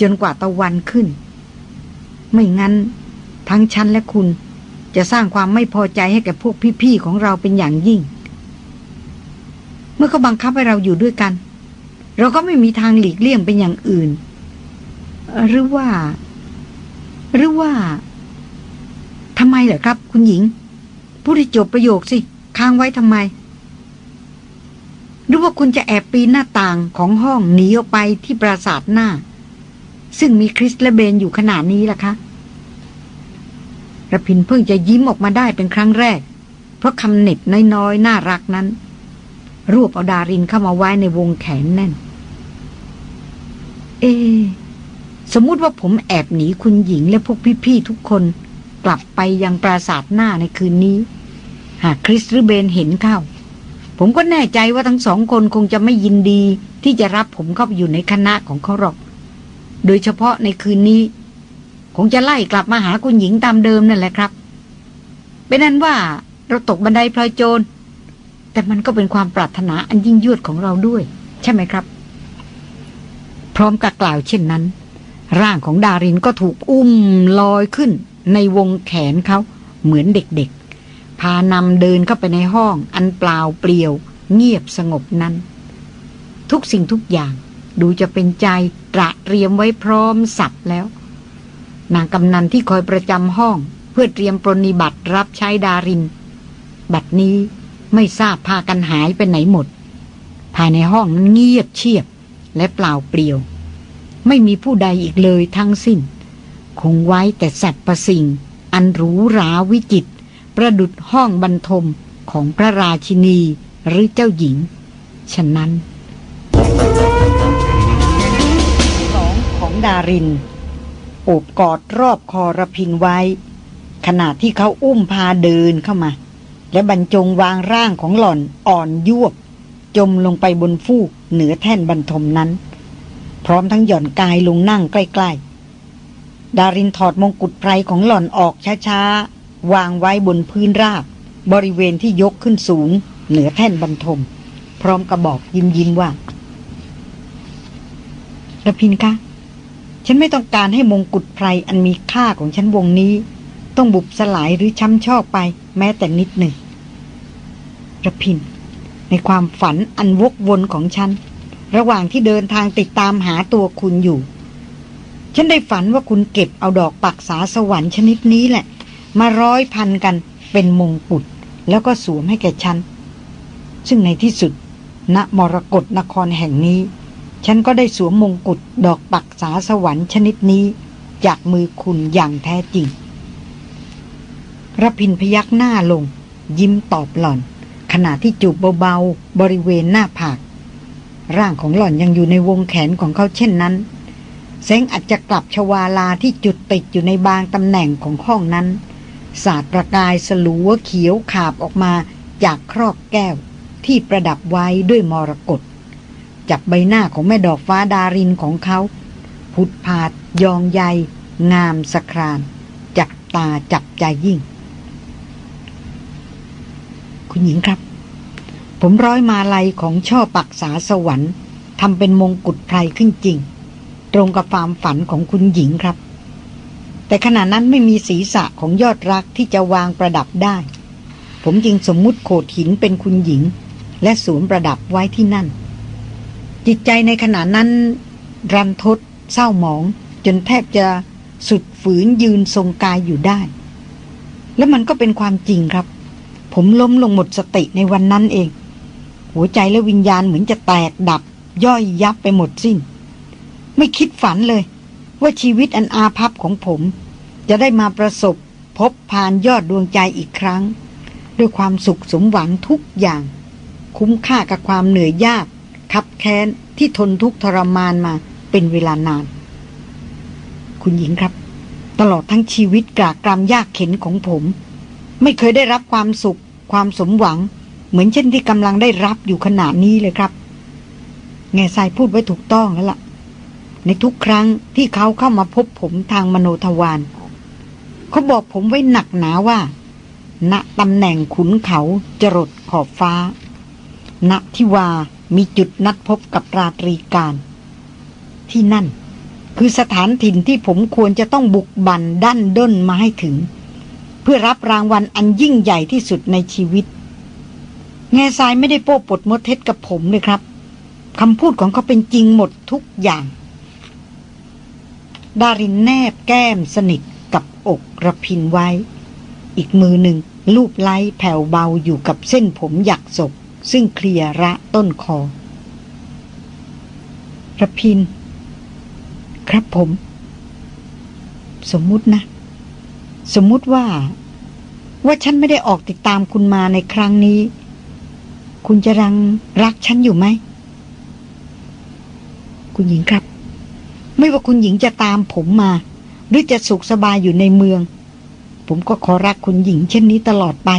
จนกว่าตะวันขึ้น ไม่งั้น ทั้งฉันและคุณ จะสร้างความไม่พอใจให้แก่พวกพี่ๆของเราเป็นอย่างยิ่ง เมื่อเขาบังคับให้เราอยู่ด้วยกัน เราก็ไม่มีทางหลีกเลี่ยงเป็นอย่างอื่น หรือว่า หรือว่าทำไมเหรอครับ คุณหญิงผู้ที่จบประโยคสิ ค้างไว้ทำไมหรือว่าคุณจะแอบปีนหน้าต่างของห้องหนีออกไปที่ปราสาทหน้า ซึ่งมีคริสและเบนอยู่ขนาดนี้ล่ะคะระพินเพิ่งจะยิ้มออกมาได้เป็นครั้งแรก เพราะคำเน็บน้อยๆ น่ารักนั้น รวบเอาดารินเข้ามาไว้ในวงแขนแน่น เอ สมมุติว่าผมแอบหนีคุณหญิงและพวกพี่ๆทุกคน กลับไปยังปราสาทหน้าในคืนนี้ หากคริสหรือเบนเห็นเข้า ผมก็แน่ใจว่าทั้งสองคนคงจะไม่ยินดีที่จะรับผมเข้าไปอยู่ในคณะของเขาหรอก โดยเฉพาะในคืนนี้ คงจะไล่กลับมาหาคุณหญิงตามเดิมนั่นแหละครับ เป็นนั้นว่าเราตกบันไดพลอยโจร แต่มันก็เป็นความปรารถนาอันยิ่งยวดของเราด้วย ใช่ไหมครับ พร้อมกับกล่าวเช่นนั้น ร่างของดารินก็ถูกอุ้มลอยขึ้น ในวงแขนเขาเหมือนเด็กๆ พานำเดินเข้าไปในห้อง อันเปล่าเปลี่ยว เงียบสงบนั้น ทุกสิ่งทุกอย่าง ดูจะเป็นใจตระเตรียมไว้พร้อมสับแล้ว นางกำนันที่คอยประจำห้อง เพื่อเตรียมปรนิบัติรับใช้ดาริน บัดนี้ไม่ทราบพากันหายไปไหนหมด ภายในห้องนั้นเงียบเชียบและเปล่าเปลี่ยว ไม่มีผู้ใดอีกเลยทั้งสิ้น คงไว้แต่สัตว์ประสิงอันหรูหราวิจิต ประดุดห้องบรรทมของพระราชินีหรือเจ้าหญิง ฉะนั้น ดารินโอบกอดรอบคอระพินไว้ ขณะที่เขาอุ้มพาเดินเข้ามา และบรรจงวางร่างของหล่อนอ่อนยวบ จมลงไปบนฟูกเหนือแท่นบรรทมนั้น พร้อมทั้งหย่อนกายลงนั่งใกล้ ๆ ดารินถอดมงกุฎไพรของหล่อนออกช้าๆ วางไว้บนพื้นราบบริเวณที่ยกขึ้นสูง เหนือแท่นบรรทม พร้อมกระบอกยิ้มยิ้มว่าระพินคะ ฉันไม่ต้องการให้มงกุฎไพรอันมีค่าของฉันวงนี้ ต้องบุบสลายหรือช้ำชอกไปแม้แต่นิดหนึ่งระพิน ในความฝันอันวกวนของฉัน ระหว่างที่เดินทางติดตามหาตัวคุณอยู่ ฉันได้ฝันว่าคุณเก็บเอาดอกปักษาสวรรค์ชนิดนี้แหละ มาร้อยพันกันเป็นมงกุฎแล้วก็สวมให้แก่ฉัน ซึ่งในที่สุดณมรกรนครแห่งนี้ ฉันก็ได้สวมมงกุฎดอกปักษาสวรรค์ชนิดนี้ จากมือคุณอย่างแท้จริงรพินพยักหน้าลง ยิ้มตอบหล่อน ขณะที่จูบเบาๆ บริเวณหน้าผาก ร่างของหล่อนยังอยู่ในวงแขนของเขาเช่นนั้นแสงอาจจะกลับชวาลาที่จุดติดอยู่ในบางตำแหน่งของห้องนั้น สาดประกายสลัวเขียวขาบออกมาจากครอบแก้วที่ประดับไว้ด้วยมรกต จับใบหน้าของแม่ดอกฟ้าดารินของเขาผุดผาด ยองใย งามสคราน จับตาจับใจยิ่ง คุณหญิงครับ ผมร้อยมาลัยของช่อปักษาสวรรค์ทำเป็นมงกุฎไพรขึ้นจริง ตรงกับความฝันของคุณหญิงครับ แต่ขณะนั้นไม่มีศีรษะของยอดรักที่จะวางประดับได้ ผมจึงสมมุติโขดหินเป็นคุณหญิง และสวมประดับไว้ที่นั่น จิตใจในขณะนั้น รันทดเศร้าหมอง จนแทบจะสุดฝืนยืนทรงกายอยู่ได้ และมันก็เป็นความจริงครับ ผมล้มลงหมดสติในวันนั้นเอง หัวใจและวิญญาณเหมือนจะแตกดับ ย่อยยับไปหมดสิ้น ไม่คิดฝันเลย ว่าชีวิตอันอาภัพของผม จะได้มาประสบพบผ่านยอดดวงใจอีกครั้ง ด้วยความสุขสมหวังทุกอย่าง คุ้มค่ากับความเหนื่อยยาก ขับแค้นที่ทนทุกข์ทรมานมาเป็นเวลานาน คุณหญิงครับ ตลอดทั้งชีวิตกากกรำยากเข็นของผม ไม่เคยได้รับความสุข ความสมหวัง เหมือนเช่นที่กำลังได้รับอยู่ขณะนี้เลยครับ แง่ทรายพูดไว้ถูกต้องแล้วละ่ะ ในทุกครั้งที่เขาเข้ามาพบผมทางมโนทวารเขาบอกผมไว้หนักหนาว่าณตำแหน่งขุนเขาจรดขอบฟ้า ณทิวา มีจุดนัดพบกับราตรีการ ที่นั่น คือสถานถิ่นที่ผมควรจะต้องบุกบันดั้นด้นมาให้ถึง เพื่อรับรางวัลอันยิ่งใหญ่ที่สุดในชีวิต แง่ทรายไม่ได้โป้ปดมดเท็จกับผมเลยครับคำพูดของเขาเป็นจริงหมดทุกอย่าง ดารินแนบแก้มสนิทกับอกระพินไว้ อีกมือหนึ่งลูบไล้แผ่วเบาอยู่กับเส้นผมหยักศพ ซึ่งเคลียระต้นคอระพิน ครับผม สมมุตินะ สมมุติว่า ว่าฉันไม่ได้ออกติดตามคุณมาในครั้งนี้ คุณจะรังรักฉันอยู่ไหม คุณหญิงครับ ไม่ว่าคุณหญิงจะตามผมมา หรือจะสุขสบายอยู่ในเมือง ผมก็ขอรักคุณหญิงเช่นนี้ตลอดไป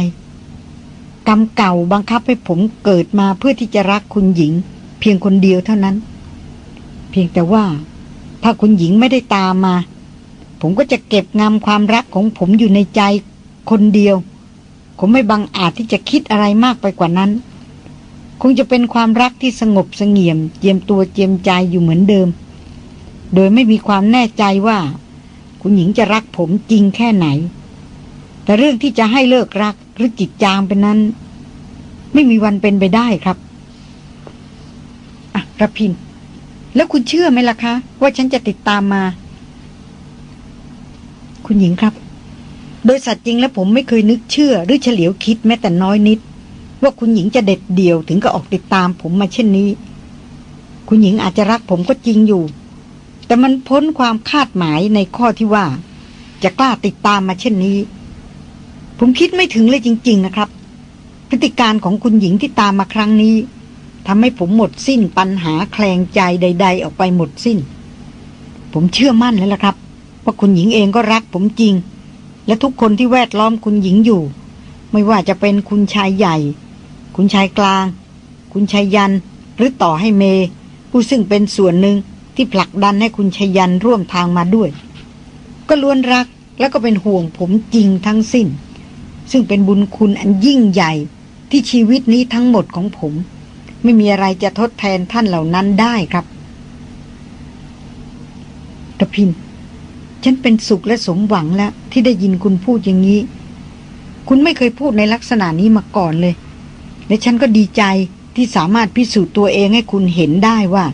กรรมเก่าบังคับให้ผมเกิดมาเพื่อที่จะรักคุณหญิง เพียงคนเดียวเท่านั้น เพียงแต่ว่า ถ้าคุณหญิงไม่ได้ตามมา ผมก็จะเก็บงำความรักของผมอยู่ในใจคนเดียว ผมไม่บังอาจที่จะคิดอะไรมากไปกว่านั้น คงจะเป็นความรักที่สงบสงเงียม เจียมตัวเจียมใจอยู่เหมือนเดิม โดยไม่มีความแน่ใจว่า คุณหญิงจะรักผมจริงแค่ไหน แต่เรื่องที่จะให้เลิกรัก หรือจิตจางเป็นนั้น ไม่มีวันเป็นไปได้ครับอะระพิน แล้วคุณเชื่อไหมล่ะคะ ว่าฉันจะติดตามมา คุณหญิงครับ โดยสัตว์จริงแล้วผมไม่เคยนึกเชื่อ หรือเฉลียวคิดแม้แต่น้อยนิด ว่าคุณหญิงจะเด็ดเดี่ยวถึงก็ออกติดตามผมมาเช่นนี้ คุณหญิงอาจจะรักผมก็จริงอยู่ แต่มันพ้นความคาดหมายในข้อที่ว่า จะกล้าติดตามมาเช่นนี้ ผมคิดไม่ถึงเลยจริง ๆ นะครับ พฤติการของคุณหญิงที่ตามมาครั้งนี้ทำให้ผมหมดสิ้นปัญหาแคลงใจใด ๆ ออกไปหมดสิ้น ผมเชื่อมั่นแล้วล่ะครับว่าคุณหญิงเองก็รักผมจริง และทุกคนที่แวดล้อมคุณหญิงอยู่ ไม่ว่าจะเป็นคุณชายใหญ่ คุณชายกลาง คุณชายยัน หรือต่อให้เม ผู้ซึ่งเป็นส่วนหนึ่งที่ผลักดันให้คุณชายยันร่วมทางมาด้วย ก็ล้วนรักแล้วก็เป็นห่วงผมจริงทั้งสิ้น ซึ่งเป็นบุญคุณอันยิ่งใหญ่ที่ชีวิตนี้ทั้งหมดของผม ไม่มีอะไรจะทดแทนท่านเหล่านั้นได้ครับตะพิน ฉันเป็นสุขและสมหวังแล้ว ที่ได้ยินคุณพูดอย่างนี้ คุณไม่เคยพูดในลักษณะนี้มาก่อนเลย และฉันก็ดีใจที่สามารถพิสูจน์ตัวเองให้คุณเห็นได้ว่า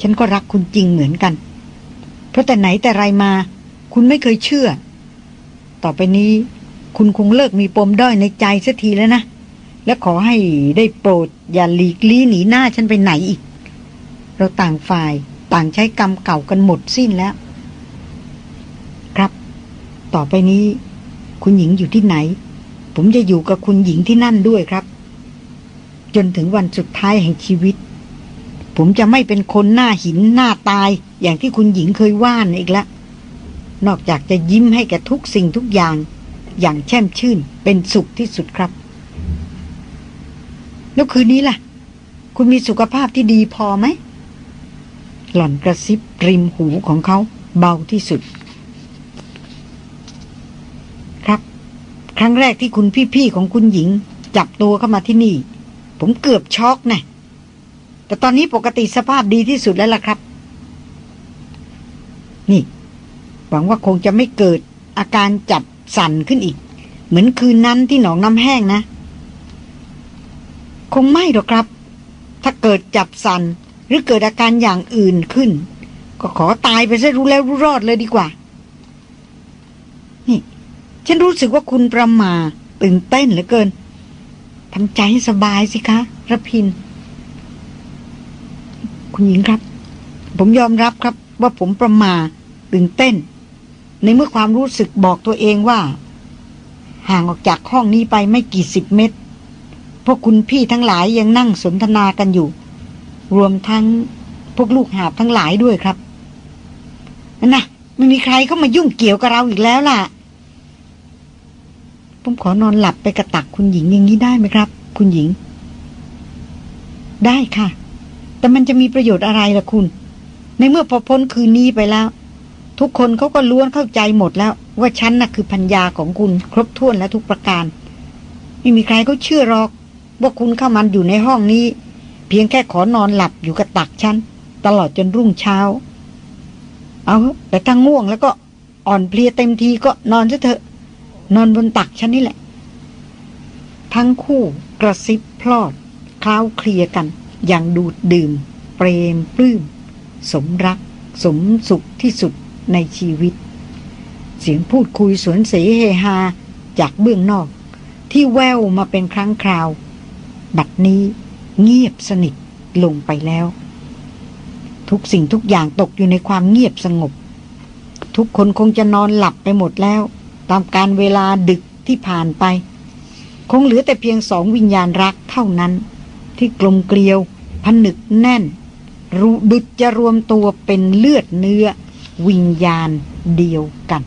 ฉันก็รักคุณจริงเหมือนกัน เพราะแต่ไหนแต่ไรมา คุณไม่เคยเชื่อ ต่อไปนี้ คุณคงเลิกมีปมด้อยในใจสักทีแล้วนะ และขอให้ได้โปรด อย่าหลีกลี่หนีหน้าฉันไปไหนอีก เราต่างฝ่ายต่างใช้กรรมเก่ากันหมดสิ้นแล้ว ครับ ต่อไปนี้ คุณหญิงอยู่ที่ไหน ผมจะอยู่กับคุณหญิงที่นั่นด้วยครับ จนถึงวันสุดท้ายแห่งชีวิต ผมจะไม่เป็นคนหน้าหินหน้าตาย อย่างที่คุณหญิงเคยว่านอีกแล้วนอกจากจะยิ้มให้แกทุกสิ่งทุกอย่าง อย่างแช่มชื่นเป็นสุขที่สุดครับ แล้วคืนนี้ล่ะ คุณมีสุขภาพที่ดีพอไหม หล่อนกระซิบริมหูของเขาเบาที่สุด ครับ ครั้งแรกที่คุณพี่ๆของคุณหญิง จับตัวเข้ามาที่นี่ ผมเกือบช็อกนะแต่ตอนนี้ปกติสภาพดีที่สุดแล้วล่ะครับ นี่ หวังว่าคงจะไม่เกิดอาการจับ สั่นขึ้นอีก เหมือนคืนนั้นที่หนองน้ำแห้งนะ คงไม่หรอกครับ ถ้าเกิดจับสันหรือเกิดอาการอย่างอื่นขึ้น ก็ขอตายไปซะรู้แล้วรู้รอดเลยดีกว่า นี่ ฉันรู้สึกว่าคุณประมาตื่นเต้นเหลือเกินทำใจให้สบายสิคะระพิน คุณหญิงครับ ผมยอมรับครับว่าผมประมาตื่นเต้น ในเมื่อความรู้สึกบอกตัวเองว่า ห่างออกจากห้องนี้ไปไม่กี่สิบเมตร พวกคุณพี่ทั้งหลายยังนั่งสนทนากันอยู่ รวมทั้งพวกลูกหาบทั้งหลายด้วยครับนะไม่มีใครเข้ามายุ่งเกี่ยวกับเราอีกแล้วล่ะ ผมขอนอนหลับไปกระตักคุณหญิงอย่างนี้ได้ไหมครับ คุณหญิง ได้ค่ะ แต่มันจะมีประโยชน์อะไรล่ะคุณ ในเมื่อพอพ้นคืนนี้ไปแล้ว ทุกคนเขาก็ล้วนเข้าใจหมดแล้ว ว่าฉันน่ะคือพัญญาของคุณครบถ้วนและทุกประการไม่มีใครเขาเชื่อหรอก ว่าคุณเข้ามันอยู่ในห้องนี้ เพียงแค่ขอนอนหลับอยู่กับตักฉัน ตลอดจนรุ่งเช้า เอาแต่ถ้าง่วงแล้วก็อ่อนเพลียเต็มทีก็นอนซะเถอะ นอนบนตักฉันนี่แหละ ทั้งคู่กระซิบพลอดคล้าวเคลียกัน อย่างดูดดื่ม เปรมปลื้ม สมรัก สมสุขที่สุด ในชีวิต เสียงพูดคุยสวนเสเฮฮาจากเบื้องนอก ที่แววมาเป็นครั้งคราว บัดนี้เงียบสนิทลงไปแล้ว ทุกสิ่งทุกอย่างตกอยู่ในความเงียบสงบ ทุกคนคงจะนอนหลับไปหมดแล้ว ตามการเวลาดึกที่ผ่านไป คงเหลือแต่เพียงสองวิญญาณรักเท่านั้น ที่กลมเกลียว ผนึกแน่น รู้ดุจจะรวมตัวเป็นเลือดเนื้อ วิญญาณเดียวกัน